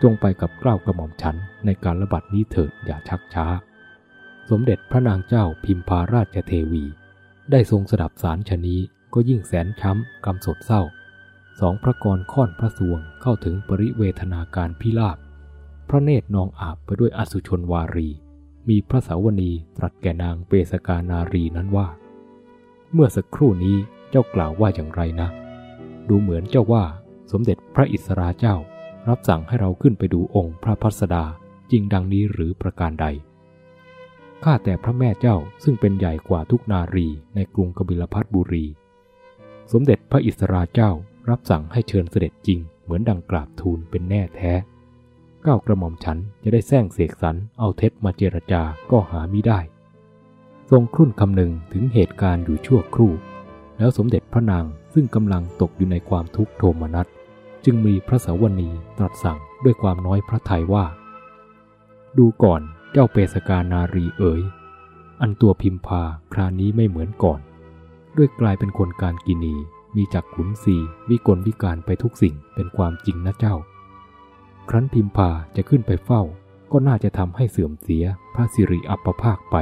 จงไปกับเกล้ากระหม่อมฉันในการระบาดนี้เถิดอย่าชักช้า สมเด็จพระนางเจ้าพิมพาราชเทวี ได้ทรงสดับสารชนีก็ยิ่งแสนช้ำกำสดเศร้า สองพระกรค่อนพระสวงเข้าถึงปริเวทนาการพิลาบ พระเนตรนองอาบไปด้วยอสุชนวารี มีพระสาวนีตรัสแก่นางเปสกานารีนั้นว่า เมื่อสักครู่นี้เจ้ากล่าวว่าอย่างไรนะ ดูเหมือนเจ้าว่า สมเด็จพระอิสราเจ้า รับสั่งให้เราขึ้นไปดูองค์พระพัสดาจริงดังนี้หรือประการใด ข้าแต่พระแม่เจ้าซึ่งเป็นใหญ่กว่าทุกนารีในกรุงกบิลพัทบุรี สมเด็จพระอิสราเจ้ารับสั่งให้เชิญเสด็จจริงเหมือนดังกราบทูลเป็นแน่แท้ก้าวกระหม่อมฉันจะได้แซงเสกสรรเอาเท็จมาเจรจาก็หาไม่ได้ ทรงครุ่นคำหนึ่งถึงเหตุการณ์อยู่ชั่วครู่ แล้วสมเด็จพระนางซึ่งกำลังตกอยู่ในความทุกข์โทมนัส จึงมีพระสาวนีตรัสสั่งด้วยความน้อยพระทัยว่า ดูก่อนเจ้าเปสกานารีเอ๋ย อันตัวพิมพาครานี้ไม่เหมือนก่อน ด้วยกลายเป็นคนการกินีมีจักขุนสีวิกลวิการไปทุกสิ่งเป็นความจริงนะเจ้า ครั้นพิมพาจะขึ้นไปเฝ้า ก็น่าจะทำให้เสื่อมเสียพระสิริอัปภาคไป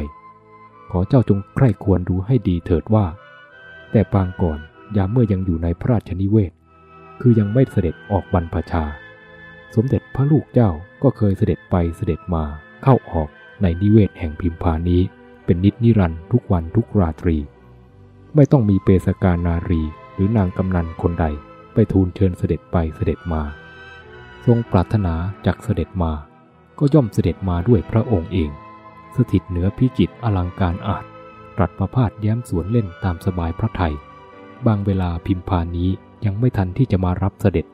ขอเจ้าจงใคร่ควรดูให้ดีเถิดว่า แต่ปางก่อนยามเมื่อยังอยู่ในพระราชนิเวศ คือยังไม่เสด็จออกบรรพชา สมเด็จพระลูกเจ้าก็เคยเสด็จไปเสด็จมาเข้าออกในนิเวศแห่งพิมพานี้ เป็นนิดนิรันทุกวันทุกราตรี ไม่ต้องมีเปสการนารีหรือนางกำนันคนใดไปทูลเชิญเสด็จไปเสด็จมา ทรงปรารถนาจากเสด็จมา ก็ย่อมเสด็จมาด้วยพระองค์เอง สถิตเหนือพิจิตอลังการอาจตรัสประพาสแย้มสวนเล่นตามสบายพระไทย บางเวลาพิมพานี้ ยังไม่ทันที่จะมารับเสด็จ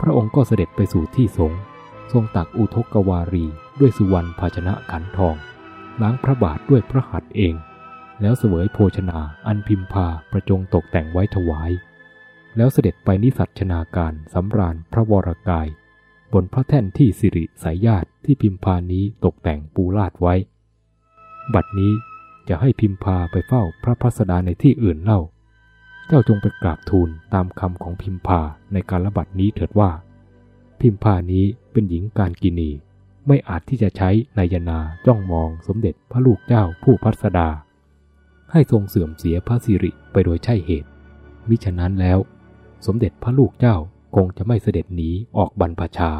พระองค์ก็เสด็จไปสู่ที่สงทรงตักอุทกวารีด้วยสุวรรณภาชนะขันทองล้างพระบาทด้วยพระหัตถ์เอง แล้วเสวยโภชนาอันพิมพาประจงตกแต่งไว้ถวาย แล้วเสด็จไปนิสัชนาการสำราญพระวรกาย บนพระแท่นที่สิริสายญาติที่พิมพานี้ตกแต่งปูลาดไว้ บัดนี้จะให้พิมพาไปเฝ้าพระพัสดาในที่อื่นเล่า เจ้าจงไปกราบทูลตามคำของพิมพาในการระบาดนี้เถิดว่า พิมพานี้เป็นหญิงการกินี ไม่อาจที่จะใช้นายนาจ้องมองสมเด็จพระลูกเจ้าผู้พัสดา ให้ทรงเสื่อมเสียพระสิริไปโดยใช่เหตุ มิฉะนั้นแล้ว สมเด็จพระลูกเจ้าคงจะไม่เสด็จหนีออกบรรพชา